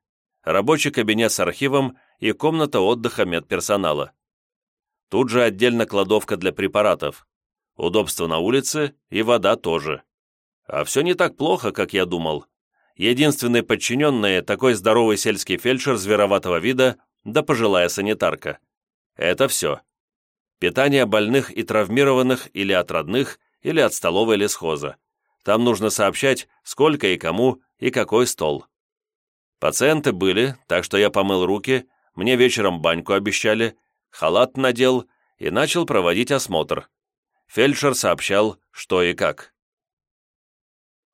рабочий кабинет с архивом и комната отдыха медперсонала. Тут же отдельно кладовка для препаратов. Удобство на улице и вода тоже. А все не так плохо, как я думал. Единственный подчиненный – такой здоровый сельский фельдшер звероватого вида, да пожилая санитарка. Это все. Питание больных и травмированных или от родных, или от столовой лесхоза. Там нужно сообщать, сколько и кому, и какой стол. Пациенты были, так что я помыл руки, мне вечером баньку обещали, халат надел и начал проводить осмотр. Фельдшер сообщал, что и как.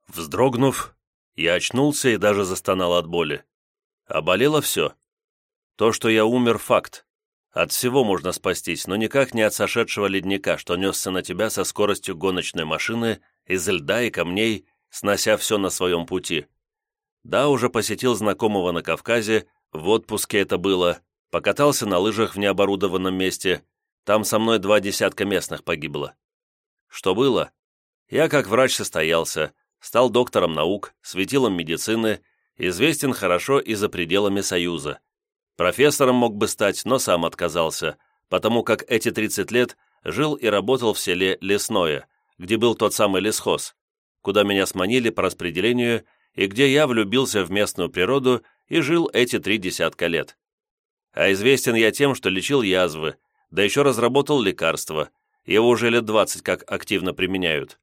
Вздрогнув, я очнулся и даже застонал от боли. А болело все. То, что я умер, факт. От всего можно спастись, но никак не от сошедшего ледника, что несся на тебя со скоростью гоночной машины из льда и камней, снося все на своем пути. Да, уже посетил знакомого на Кавказе, в отпуске это было, покатался на лыжах в необорудованном месте, там со мной два десятка местных погибло. Что было? Я как врач состоялся, стал доктором наук, светилом медицины, известен хорошо и за пределами Союза. Профессором мог бы стать, но сам отказался, потому как эти 30 лет жил и работал в селе Лесное, где был тот самый лесхоз, куда меня сманили по распределению и где я влюбился в местную природу и жил эти три десятка лет. А известен я тем, что лечил язвы, да еще разработал лекарства, его уже лет 20 как активно применяют.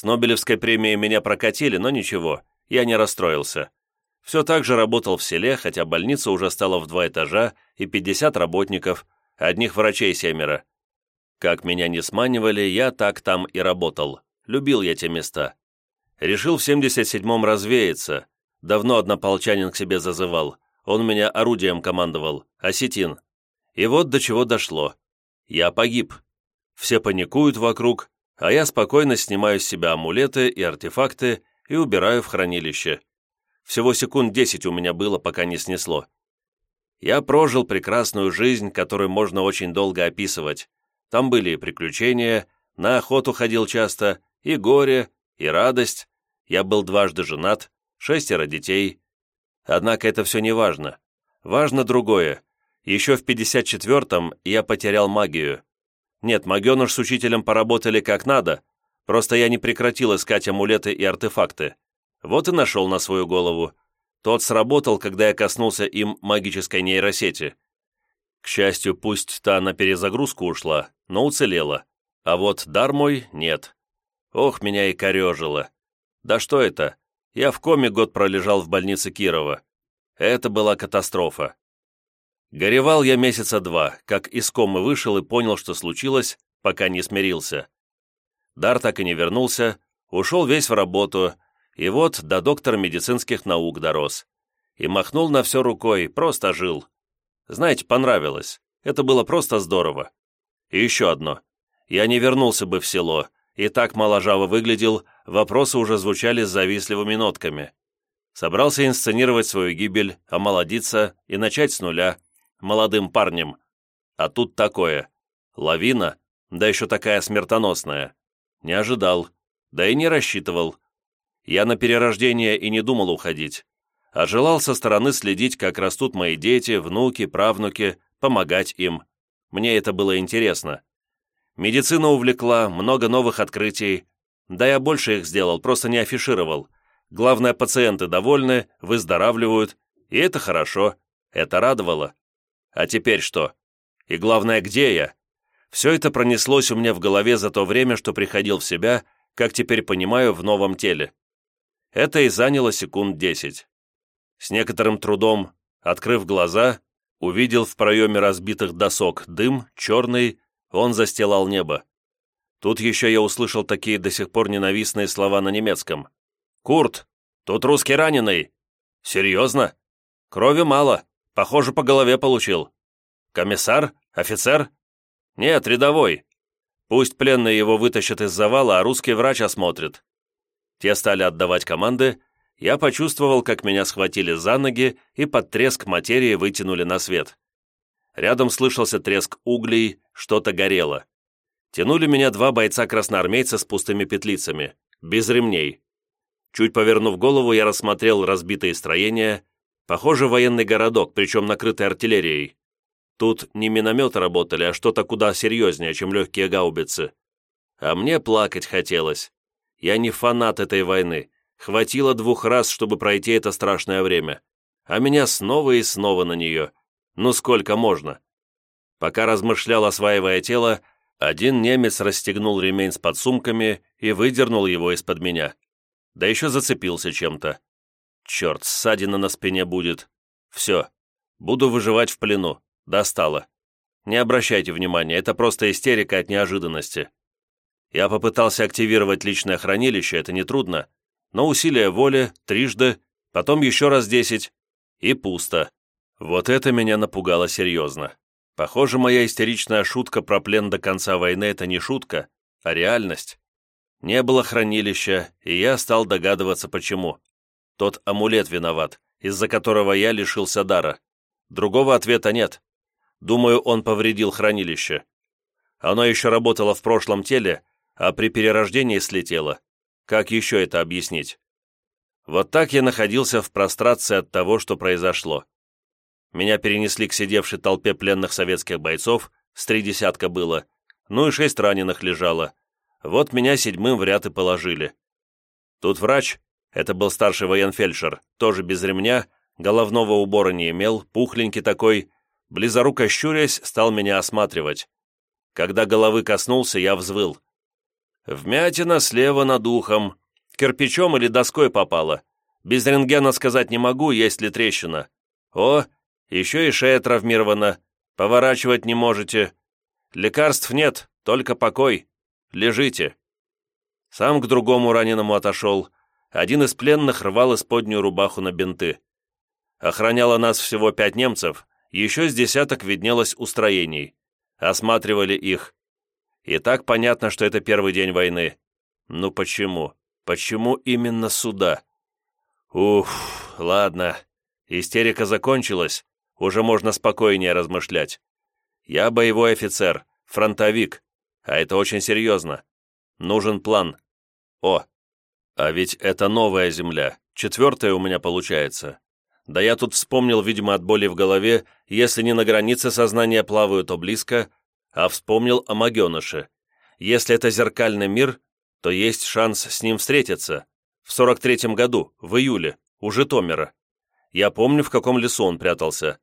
С Нобелевской премией меня прокатили, но ничего, я не расстроился. Все так же работал в селе, хотя больница уже стала в два этажа и 50 работников, одних врачей семеро. Как меня не сманивали, я так там и работал. Любил я те места. Решил в 77-м развеяться. Давно однополчанин к себе зазывал. Он меня орудием командовал, осетин. И вот до чего дошло. Я погиб. Все паникуют вокруг, а я спокойно снимаю с себя амулеты и артефакты и убираю в хранилище. Всего секунд десять у меня было, пока не снесло. Я прожил прекрасную жизнь, которую можно очень долго описывать. Там были и приключения, на охоту ходил часто, и горе, и радость. Я был дважды женат, шестеро детей. Однако это все не важно. Важно другое. Еще в 54-м я потерял магию. Нет, магеныш с учителем поработали как надо, просто я не прекратил искать амулеты и артефакты. Вот и нашел на свою голову. Тот сработал, когда я коснулся им магической нейросети. К счастью, пусть та на перезагрузку ушла, но уцелела. А вот дар мой нет. Ох, меня и корежило. Да что это? Я в коме год пролежал в больнице Кирова. Это была катастрофа. Горевал я месяца два, как из комы вышел и понял, что случилось, пока не смирился. Дар так и не вернулся, ушел весь в работу, и вот до доктора медицинских наук дорос. И махнул на все рукой, просто жил. Знаете, понравилось. Это было просто здорово. И еще одно. Я не вернулся бы в село, и так моложаво выглядел, вопросы уже звучали с завистливыми нотками. Собрался инсценировать свою гибель, омолодиться и начать с нуля, молодым парнем. А тут такое. Лавина, да еще такая смертоносная. Не ожидал, да и не рассчитывал. Я на перерождение и не думал уходить, а желал со стороны следить, как растут мои дети, внуки, правнуки, помогать им. Мне это было интересно. Медицина увлекла, много новых открытий. Да я больше их сделал, просто не афишировал. Главное, пациенты довольны, выздоравливают, и это хорошо, это радовало. А теперь что? И главное, где я? Все это пронеслось у меня в голове за то время, что приходил в себя, как теперь понимаю, в новом теле. Это и заняло секунд десять. С некоторым трудом, открыв глаза, Увидел в проеме разбитых досок дым, черный, он застилал небо. Тут еще я услышал такие до сих пор ненавистные слова на немецком. «Курт, тут русский раненый!» «Серьезно? Крови мало, похоже, по голове получил». «Комиссар? Офицер?» «Нет, рядовой. Пусть пленный его вытащат из завала, а русский врач осмотрит». Те стали отдавать команды, я почувствовал, как меня схватили за ноги и под треск материи вытянули на свет. Рядом слышался треск углей, что-то горело. Тянули меня два бойца-красноармейца с пустыми петлицами, без ремней. Чуть повернув голову, я рассмотрел разбитые строения, похоже, военный городок, причем накрытый артиллерией. Тут не минометы работали, а что-то куда серьезнее, чем легкие гаубицы. А мне плакать хотелось. Я не фанат этой войны. Хватило двух раз, чтобы пройти это страшное время. А меня снова и снова на нее. Ну сколько можно? Пока размышлял, осваивая тело, один немец расстегнул ремень с подсумками и выдернул его из-под меня. Да еще зацепился чем-то. Черт, ссадина на спине будет. Все. Буду выживать в плену. Достало. Не обращайте внимания, это просто истерика от неожиданности. Я попытался активировать личное хранилище, это нетрудно, но усилие воли, трижды, потом еще раз десять, и пусто. Вот это меня напугало серьезно. Похоже, моя истеричная шутка про плен до конца войны – это не шутка, а реальность. Не было хранилища, и я стал догадываться, почему. Тот амулет виноват, из-за которого я лишился дара. Другого ответа нет. Думаю, он повредил хранилище. Оно еще работало в прошлом теле, а при перерождении слетело. Как еще это объяснить? Вот так я находился в прострации от того, что произошло. Меня перенесли к сидевшей толпе пленных советских бойцов, с три десятка было, ну и шесть раненых лежало. Вот меня седьмым в ряд и положили. Тут врач, это был старший военфельдшер, тоже без ремня, головного убора не имел, пухленький такой, близоруко щурясь, стал меня осматривать. Когда головы коснулся, я взвыл. «Вмятина слева над ухом. Кирпичом или доской попала. Без рентгена сказать не могу, есть ли трещина. О, еще и шея травмирована. Поворачивать не можете. Лекарств нет, только покой. Лежите». Сам к другому раненому отошел. Один из пленных рвал исподнюю рубаху на бинты. Охраняло нас всего пять немцев, еще с десяток виднелось устроений. Осматривали их. И так понятно, что это первый день войны. Ну почему? Почему именно сюда? Уф, ладно. Истерика закончилась, уже можно спокойнее размышлять. Я боевой офицер, фронтовик, а это очень серьезно. Нужен план. О, а ведь это новая земля, четвертая у меня получается. Да я тут вспомнил, видимо, от боли в голове, если не на границе сознания плаваю, то близко, а вспомнил о Магеныше. Если это зеркальный мир, то есть шанс с ним встретиться. В 43-м году, в июле, у Житомира. Я помню, в каком лесу он прятался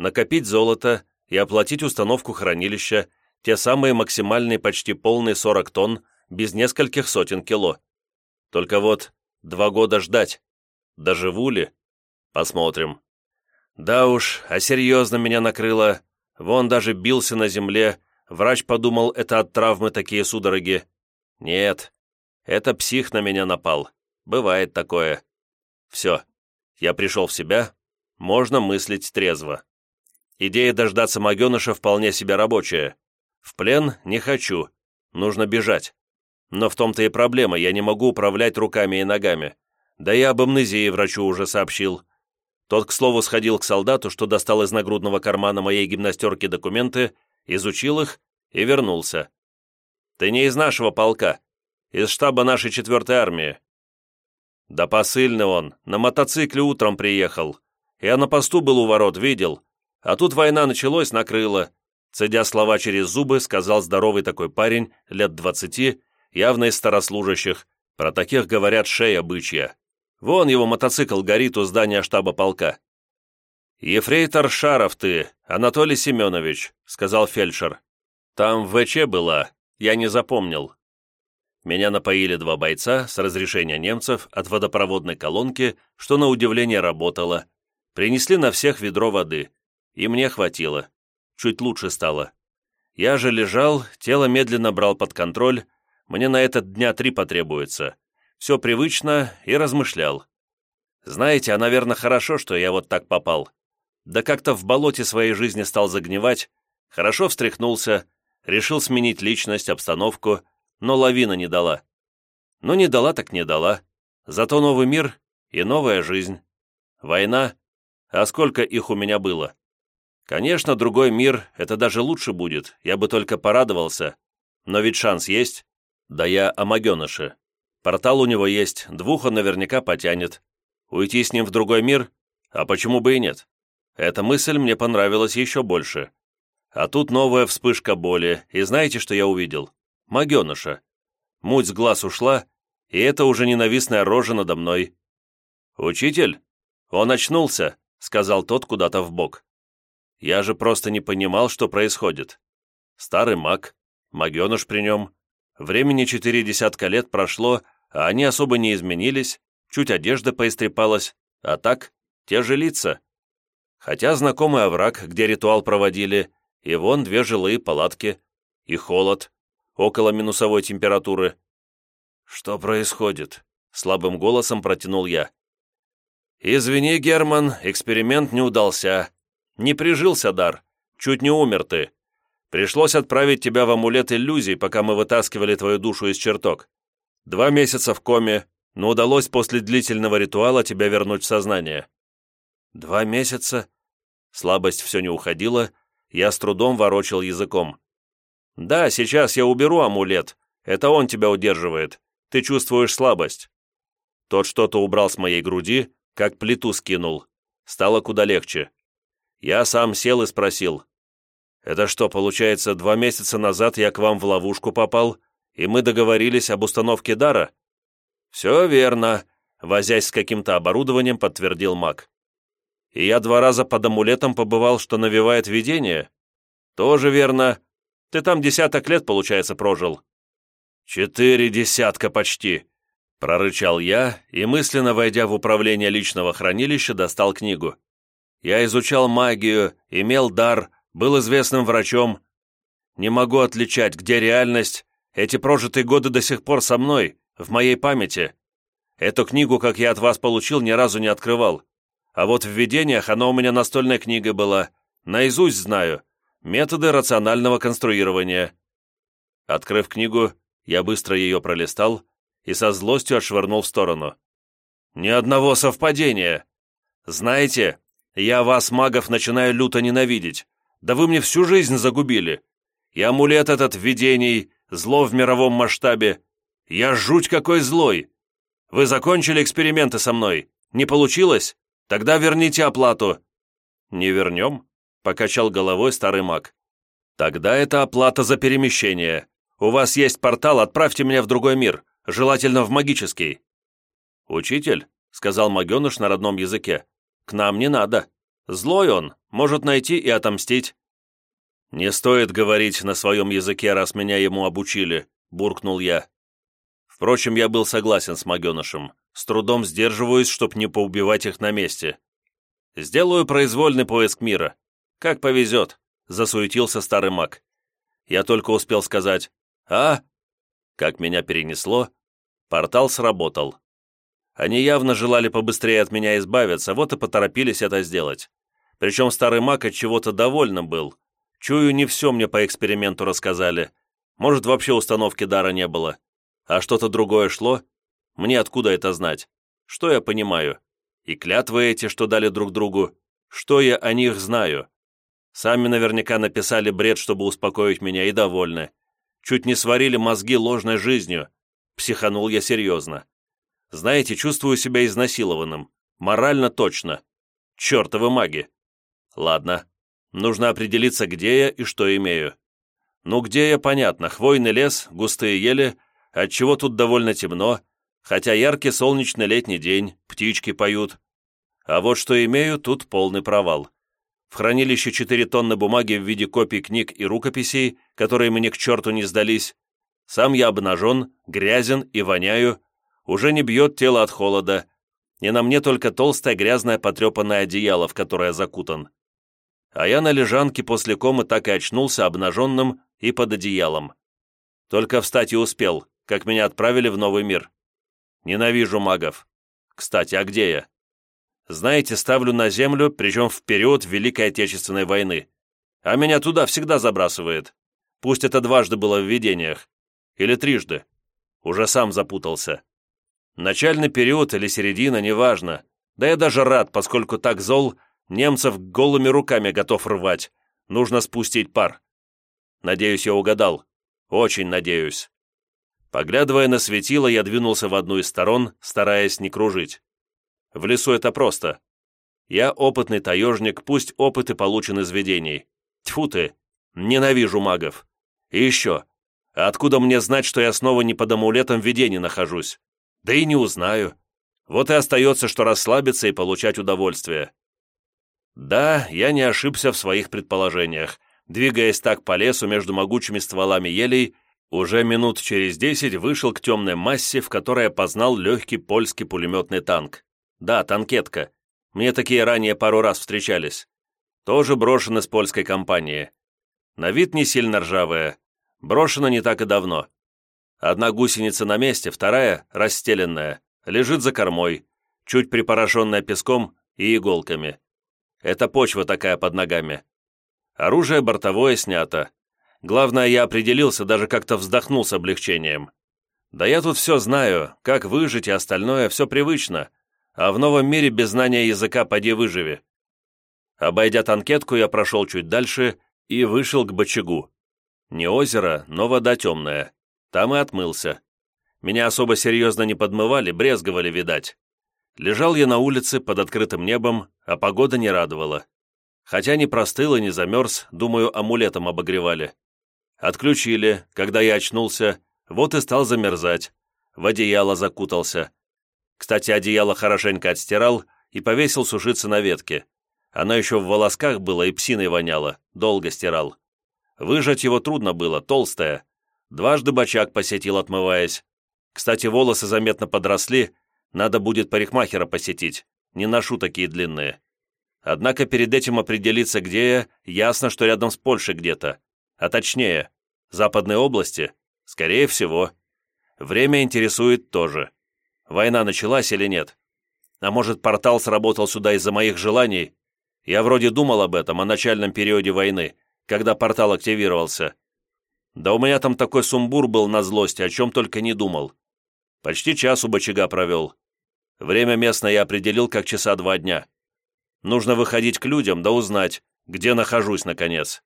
накопить золото и оплатить установку хранилища, те самые максимальные почти полные 40 тонн, без нескольких сотен кило. Только вот два года ждать. Доживу ли? Посмотрим. Да уж, а серьезно меня накрыло. Вон даже бился на земле. Врач подумал, это от травмы такие судороги. Нет, это псих на меня напал. Бывает такое. Все, я пришел в себя. Можно мыслить трезво. Идея дождаться Магеныша вполне себе рабочая. В плен не хочу, нужно бежать. Но в том-то и проблема, я не могу управлять руками и ногами. Да и об амнезии врачу уже сообщил. Тот, к слову, сходил к солдату, что достал из нагрудного кармана моей гимнастерки документы, изучил их и вернулся. «Ты не из нашего полка, из штаба нашей четвертой армии». «Да посыльный он, на мотоцикле утром приехал. Я на посту был у ворот, видел. А тут война началась, накрыла. Цедя слова через зубы, сказал здоровый такой парень, лет двадцати, явно из старослужащих. Про таких говорят шея бычья. Вон его мотоцикл горит у здания штаба полка. «Ефрейтор Шаров ты, Анатолий Семенович», — сказал фельдшер. «Там ВЧ была, я не запомнил». Меня напоили два бойца с разрешения немцев от водопроводной колонки, что на удивление работало. Принесли на всех ведро воды И мне хватило. Чуть лучше стало. Я же лежал, тело медленно брал под контроль, мне на этот дня три потребуется. Все привычно и размышлял. Знаете, а, наверное, хорошо, что я вот так попал. Да как-то в болоте своей жизни стал загнивать, хорошо встряхнулся, решил сменить личность, обстановку, но лавина не дала. Ну, не дала так не дала. Зато новый мир и новая жизнь. Война. А сколько их у меня было? Конечно, другой мир, это даже лучше будет, я бы только порадовался. Но ведь шанс есть. Да я о магеныше. Портал у него есть, двух он наверняка потянет. Уйти с ним в другой мир? А почему бы и нет? Эта мысль мне понравилась еще больше. А тут новая вспышка боли, и знаете, что я увидел? Магеныша. Муть с глаз ушла, и это уже ненавистная рожа надо мной. «Учитель? Он очнулся», — сказал тот куда-то в бок. Я же просто не понимал, что происходит. Старый маг, магеныш при нем. Времени четыре десятка лет прошло, а они особо не изменились, чуть одежда поистрепалась, а так, те же лица. Хотя знакомый овраг, где ритуал проводили, и вон две жилые палатки, и холод, около минусовой температуры. «Что происходит?» — слабым голосом протянул я. «Извини, Герман, эксперимент не удался. Не прижился дар. Чуть не умер ты. Пришлось отправить тебя в амулет иллюзий, пока мы вытаскивали твою душу из чертог. Два месяца в коме, но удалось после длительного ритуала тебя вернуть в сознание». «Два месяца?» Слабость все не уходила, я с трудом ворочил языком. «Да, сейчас я уберу амулет. Это он тебя удерживает. Ты чувствуешь слабость». Тот что-то убрал с моей груди, как плиту скинул. Стало куда легче. Я сам сел и спросил. «Это что, получается, два месяца назад я к вам в ловушку попал, и мы договорились об установке дара?» «Все верно», — возясь с каким-то оборудованием, подтвердил маг. «И я два раза под амулетом побывал, что навевает видение?» «Тоже верно. Ты там десяток лет, получается, прожил». «Четыре десятка почти», — прорычал я и, мысленно войдя в управление личного хранилища, достал книгу. Я изучал магию, имел дар, был известным врачом. Не могу отличать, где реальность. Эти прожитые годы до сих пор со мной, в моей памяти. Эту книгу, как я от вас получил, ни разу не открывал. А вот в видениях она у меня настольная книга была. Наизусть знаю. Методы рационального конструирования. Открыв книгу, я быстро ее пролистал и со злостью отшвырнул в сторону. «Ни одного совпадения! Знаете, я вас, магов, начинаю люто ненавидеть. Да вы мне всю жизнь загубили. И амулет этот видений, зло в мировом масштабе. Я жуть какой злой. Вы закончили эксперименты со мной. Не получилось? Тогда верните оплату». «Не вернем?» — покачал головой старый маг. «Тогда это оплата за перемещение. У вас есть портал, отправьте меня в другой мир, желательно в магический». «Учитель», — сказал магеныш на родном языке, к нам не надо. Злой он, может найти и отомстить». «Не стоит говорить на своем языке, раз меня ему обучили», — буркнул я. Впрочем, я был согласен с магенышем. С трудом сдерживаюсь, чтоб не поубивать их на месте. «Сделаю произвольный поиск мира. Как повезет», — засуетился старый маг. Я только успел сказать «А?» Как меня перенесло, портал сработал. Они явно желали побыстрее от меня избавиться, вот и поторопились это сделать. Причем старый маг от чего-то довольным был. Чую, не все мне по эксперименту рассказали. Может, вообще установки дара не было. А что-то другое шло? Мне откуда это знать? Что я понимаю? И клятвы эти, что дали друг другу, что я о них знаю? Сами наверняка написали бред, чтобы успокоить меня, и довольны. Чуть не сварили мозги ложной жизнью. Психанул я серьезно. Знаете, чувствую себя изнасилованным. Морально точно. Чертовы маги. Ладно. Нужно определиться, где я и что имею. Ну, где я, понятно. Хвойный лес, густые ели, отчего тут довольно темно, хотя яркий солнечный летний день, птички поют. А вот что имею, тут полный провал. В хранилище 4 тонны бумаги в виде копий книг и рукописей, которые мне к черту не сдались. Сам я обнажен, грязен и воняю, уже не бьет тело от холода, и на мне только толстое грязное потрепанное одеяло, в которое закутан. А я на лежанке после комы так и очнулся обнаженным и под одеялом. Только встать и успел, как меня отправили в новый мир. Ненавижу магов. Кстати, а где я? Знаете, ставлю на землю, причем в период Великой Отечественной войны. А меня туда всегда забрасывает. Пусть это дважды было в видениях. Или трижды. Уже сам запутался. Начальный период или середина, неважно. Да я даже рад, поскольку так зол, немцев голыми руками готов рвать. Нужно спустить пар. Надеюсь, я угадал. Очень надеюсь. Поглядывая на светило, я двинулся в одну из сторон, стараясь не кружить. В лесу это просто. Я опытный таежник, пусть опыт и получен из видений. Тьфу ты, ненавижу магов. И еще, откуда мне знать, что я снова не под амулетом видений нахожусь? Да и не узнаю. Вот и остается, что расслабиться и получать удовольствие. Да, я не ошибся в своих предположениях. Двигаясь так по лесу между могучими стволами елей, уже минут через десять вышел к темной массе, в которой я познал легкий польский пулеметный танк. Да, танкетка. Мне такие ранее пару раз встречались. Тоже брошен из польской компании. На вид не сильно ржавая. Брошена не так и давно. Одна гусеница на месте, вторая, расстеленная, лежит за кормой, чуть припорошенная песком и иголками. Это почва такая под ногами. Оружие бортовое снято. Главное, я определился, даже как-то вздохнул с облегчением. Да я тут все знаю, как выжить и остальное, все привычно. А в новом мире без знания языка поди выживи. Обойдя танкетку, я прошел чуть дальше и вышел к бочагу. Не озеро, но вода темная. Там и отмылся. Меня особо серьезно не подмывали, брезговали, видать. Лежал я на улице под открытым небом, а погода не радовала. Хотя не простыл и не замерз, думаю, амулетом обогревали. Отключили, когда я очнулся, вот и стал замерзать. В одеяло закутался. Кстати, одеяло хорошенько отстирал и повесил сушиться на ветке. Оно еще в волосках было и псиной воняло, долго стирал. Выжать его трудно было, толстое. Дважды бочак посетил, отмываясь. Кстати, волосы заметно подросли, надо будет парикмахера посетить, не ношу такие длинные. Однако перед этим определиться, где я, ясно, что рядом с Польшей где-то. А точнее, западной области, скорее всего. Время интересует тоже. Война началась или нет? А может, портал сработал сюда из-за моих желаний? Я вроде думал об этом, о начальном периоде войны, когда портал активировался. Да у меня там такой сумбур был на злости, о чем только не думал. Почти час у бочага провел. Время местное я определил как часа два дня. Нужно выходить к людям, да узнать, где нахожусь, наконец.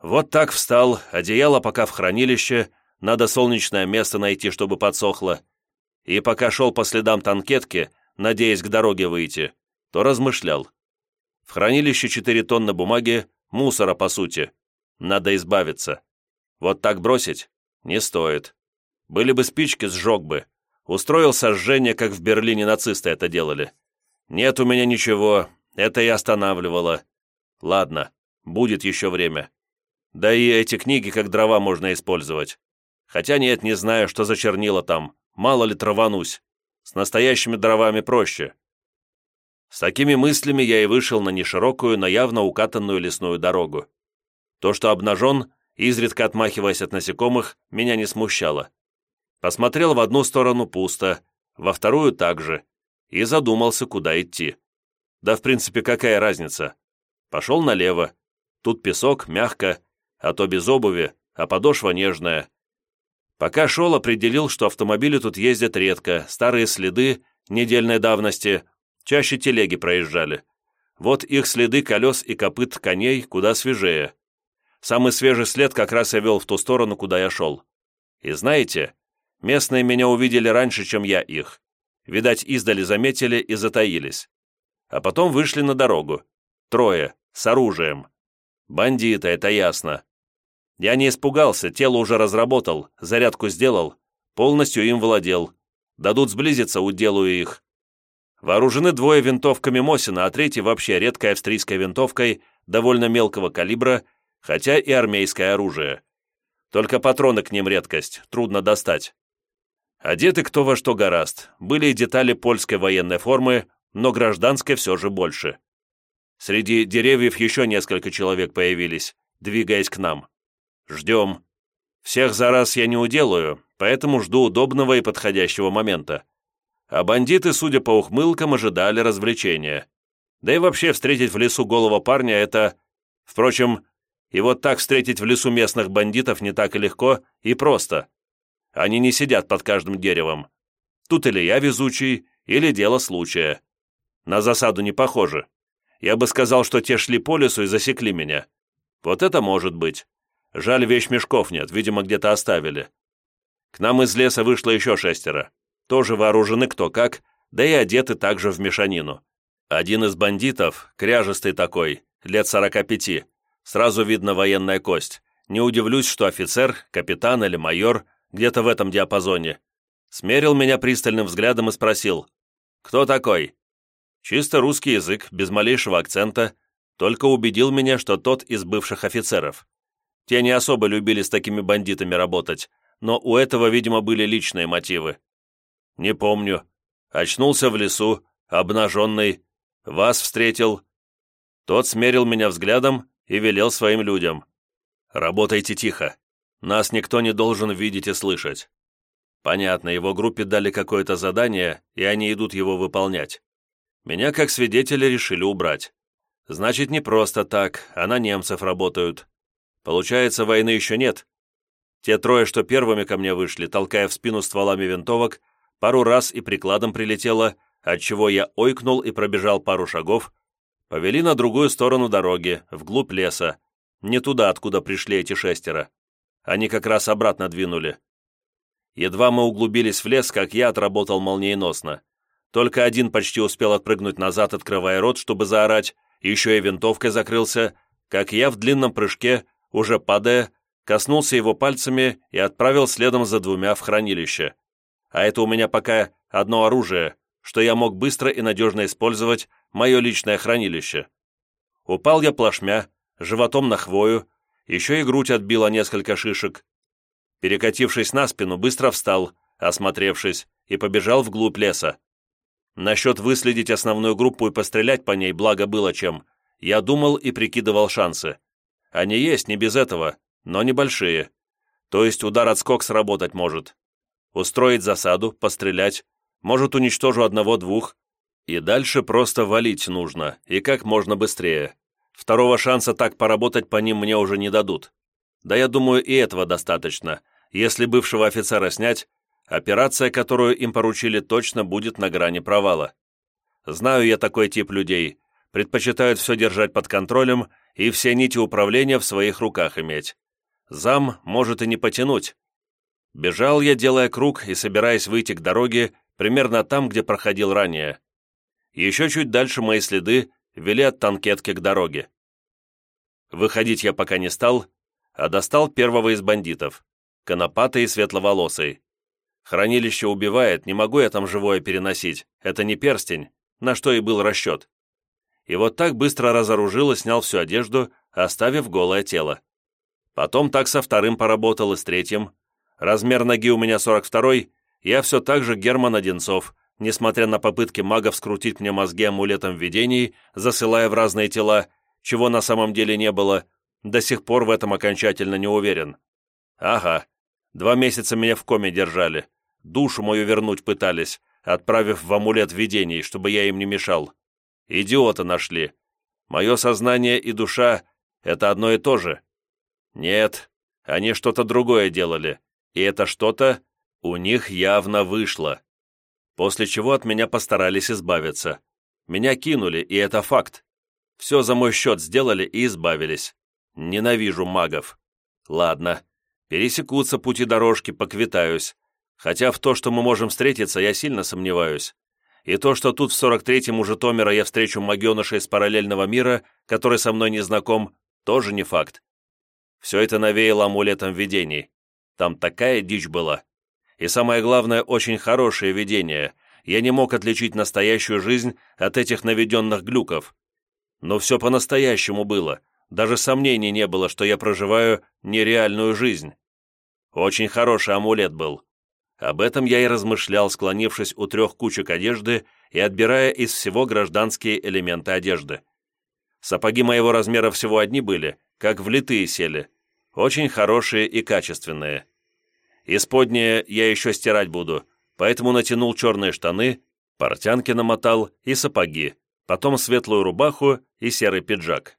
Вот так встал, одеяло пока в хранилище, надо солнечное место найти, чтобы подсохло. И пока шел по следам танкетки, надеясь к дороге выйти, то размышлял. В хранилище 4 тонны бумаги, мусора, по сути. Надо избавиться. Вот так бросить? Не стоит. Были бы спички, сжег бы. Устроил сожжение, как в Берлине нацисты это делали. Нет у меня ничего, это и останавливало. Ладно, будет еще время. Да и эти книги как дрова можно использовать. Хотя нет, не знаю, что за чернила там. Мало ли траванусь. С настоящими дровами проще. С такими мыслями я и вышел на неширокую, но явно укатанную лесную дорогу. То, что обнажен, изредка отмахиваясь от насекомых, меня не смущало. Посмотрел в одну сторону пусто, во вторую также, и задумался, куда идти. Да, в принципе, какая разница? Пошел налево. Тут песок, мягко, а то без обуви, а подошва нежная. Пока шел, определил, что автомобили тут ездят редко, старые следы, недельной давности, чаще телеги проезжали. Вот их следы колес и копыт коней куда свежее. Самый свежий след как раз я вел в ту сторону, куда я шел. И знаете, Местные меня увидели раньше, чем я их. Видать, издали заметили и затаились. А потом вышли на дорогу. Трое, с оружием. Бандиты, это ясно. Я не испугался, тело уже разработал, зарядку сделал, полностью им владел. Дадут сблизиться, уделаю их. Вооружены двое винтовками Мосина, а третий вообще редкой австрийской винтовкой, довольно мелкого калибра, хотя и армейское оружие. Только патроны к ним редкость, трудно достать. Одеты кто во что гораст, были и детали польской военной формы, но гражданской все же больше. Среди деревьев еще несколько человек появились, двигаясь к нам. Ждем. Всех за раз я не уделаю, поэтому жду удобного и подходящего момента. А бандиты, судя по ухмылкам, ожидали развлечения. Да и вообще встретить в лесу голого парня — это... Впрочем, и вот так встретить в лесу местных бандитов не так и легко и просто. Они не сидят под каждым деревом. Тут или я везучий, или дело случая. На засаду не похоже. Я бы сказал, что те шли по лесу и засекли меня. Вот это может быть. Жаль, вещь мешков нет, видимо, где-то оставили. К нам из леса вышло еще шестеро. Тоже вооружены кто как, да и одеты также в мешанину. Один из бандитов, кряжестый такой, лет сорока пяти, сразу видно военная кость. Не удивлюсь, что офицер, капитан или майор, где-то в этом диапазоне. Смерил меня пристальным взглядом и спросил, «Кто такой?» Чисто русский язык, без малейшего акцента, только убедил меня, что тот из бывших офицеров. Те не особо любили с такими бандитами работать, но у этого, видимо, были личные мотивы. «Не помню. Очнулся в лесу, обнаженный. Вас встретил». Тот смерил меня взглядом и велел своим людям. «Работайте тихо. Нас никто не должен видеть и слышать». Понятно, его группе дали какое-то задание, и они идут его выполнять. Меня как свидетеля решили убрать. Значит, не просто так, а на немцев работают. Получается, войны еще нет. Те трое, что первыми ко мне вышли, толкая в спину стволами винтовок, пару раз и прикладом прилетело, отчего я ойкнул и пробежал пару шагов, повели на другую сторону дороги, вглубь леса, не туда, откуда пришли эти шестеро. Они как раз обратно двинули. Едва мы углубились в лес, как я отработал молниеносно. Только один почти успел отпрыгнуть назад, открывая рот, чтобы заорать, еще и винтовкой закрылся, как я в длинном прыжке, уже падая, коснулся его пальцами и отправил следом за двумя в хранилище. А это у меня пока одно оружие, что я мог быстро и надежно использовать, мое личное хранилище. Упал я плашмя, животом на хвою, еще и грудь отбила несколько шишек. Перекатившись на спину, быстро встал, осмотревшись, и побежал вглубь леса. Насчет выследить основную группу и пострелять по ней, благо было чем, я думал и прикидывал шансы. Они есть, не без этого, но небольшие. То есть удар-отскок сработать может. Устроить засаду, пострелять, может уничтожу одного-двух, и дальше просто валить нужно, и как можно быстрее. Второго шанса так поработать по ним мне уже не дадут. Да я думаю, и этого достаточно. Если бывшего офицера снять, Операция, которую им поручили, точно будет на грани провала. Знаю я такой тип людей. Предпочитают все держать под контролем и все нити управления в своих руках иметь. Зам может и не потянуть. Бежал я, делая круг и собираясь выйти к дороге, примерно там, где проходил ранее. Еще чуть дальше мои следы вели от танкетки к дороге. Выходить я пока не стал, а достал первого из бандитов, конопатый и светловолосый. Хранилище убивает, не могу я там живое переносить. Это не перстень, на что и был расчет. И вот так быстро разоружил и снял всю одежду, оставив голое тело. Потом так со вторым поработал и с третьим. Размер ноги у меня 42-й, я все так же Герман Одинцов, несмотря на попытки магов скрутить мне мозги амулетом видений, засылая в разные тела, чего на самом деле не было, до сих пор в этом окончательно не уверен. Ага, два месяца меня в коме держали душу мою вернуть пытались, отправив в амулет видений, чтобы я им не мешал. Идиота нашли. Мое сознание и душа — это одно и то же. Нет, они что-то другое делали, и это что-то у них явно вышло. После чего от меня постарались избавиться. Меня кинули, и это факт. Все за мой счет сделали и избавились. Ненавижу магов. Ладно, пересекутся пути дорожки, поквитаюсь. Хотя в то, что мы можем встретиться, я сильно сомневаюсь. И то, что тут в 43-м у Житомира я встречу магеныша из параллельного мира, который со мной не знаком, тоже не факт. Все это навеяло амулетом видений. Там такая дичь была. И самое главное, очень хорошее видение. Я не мог отличить настоящую жизнь от этих наведенных глюков. Но все по-настоящему было. Даже сомнений не было, что я проживаю нереальную жизнь. Очень хороший амулет был. Об этом я и размышлял, склонившись у трех кучек одежды и отбирая из всего гражданские элементы одежды. Сапоги моего размера всего одни были, как влитые сели. Очень хорошие и качественные. Исподнее я еще стирать буду, поэтому натянул черные штаны, портянки намотал и сапоги, потом светлую рубаху и серый пиджак.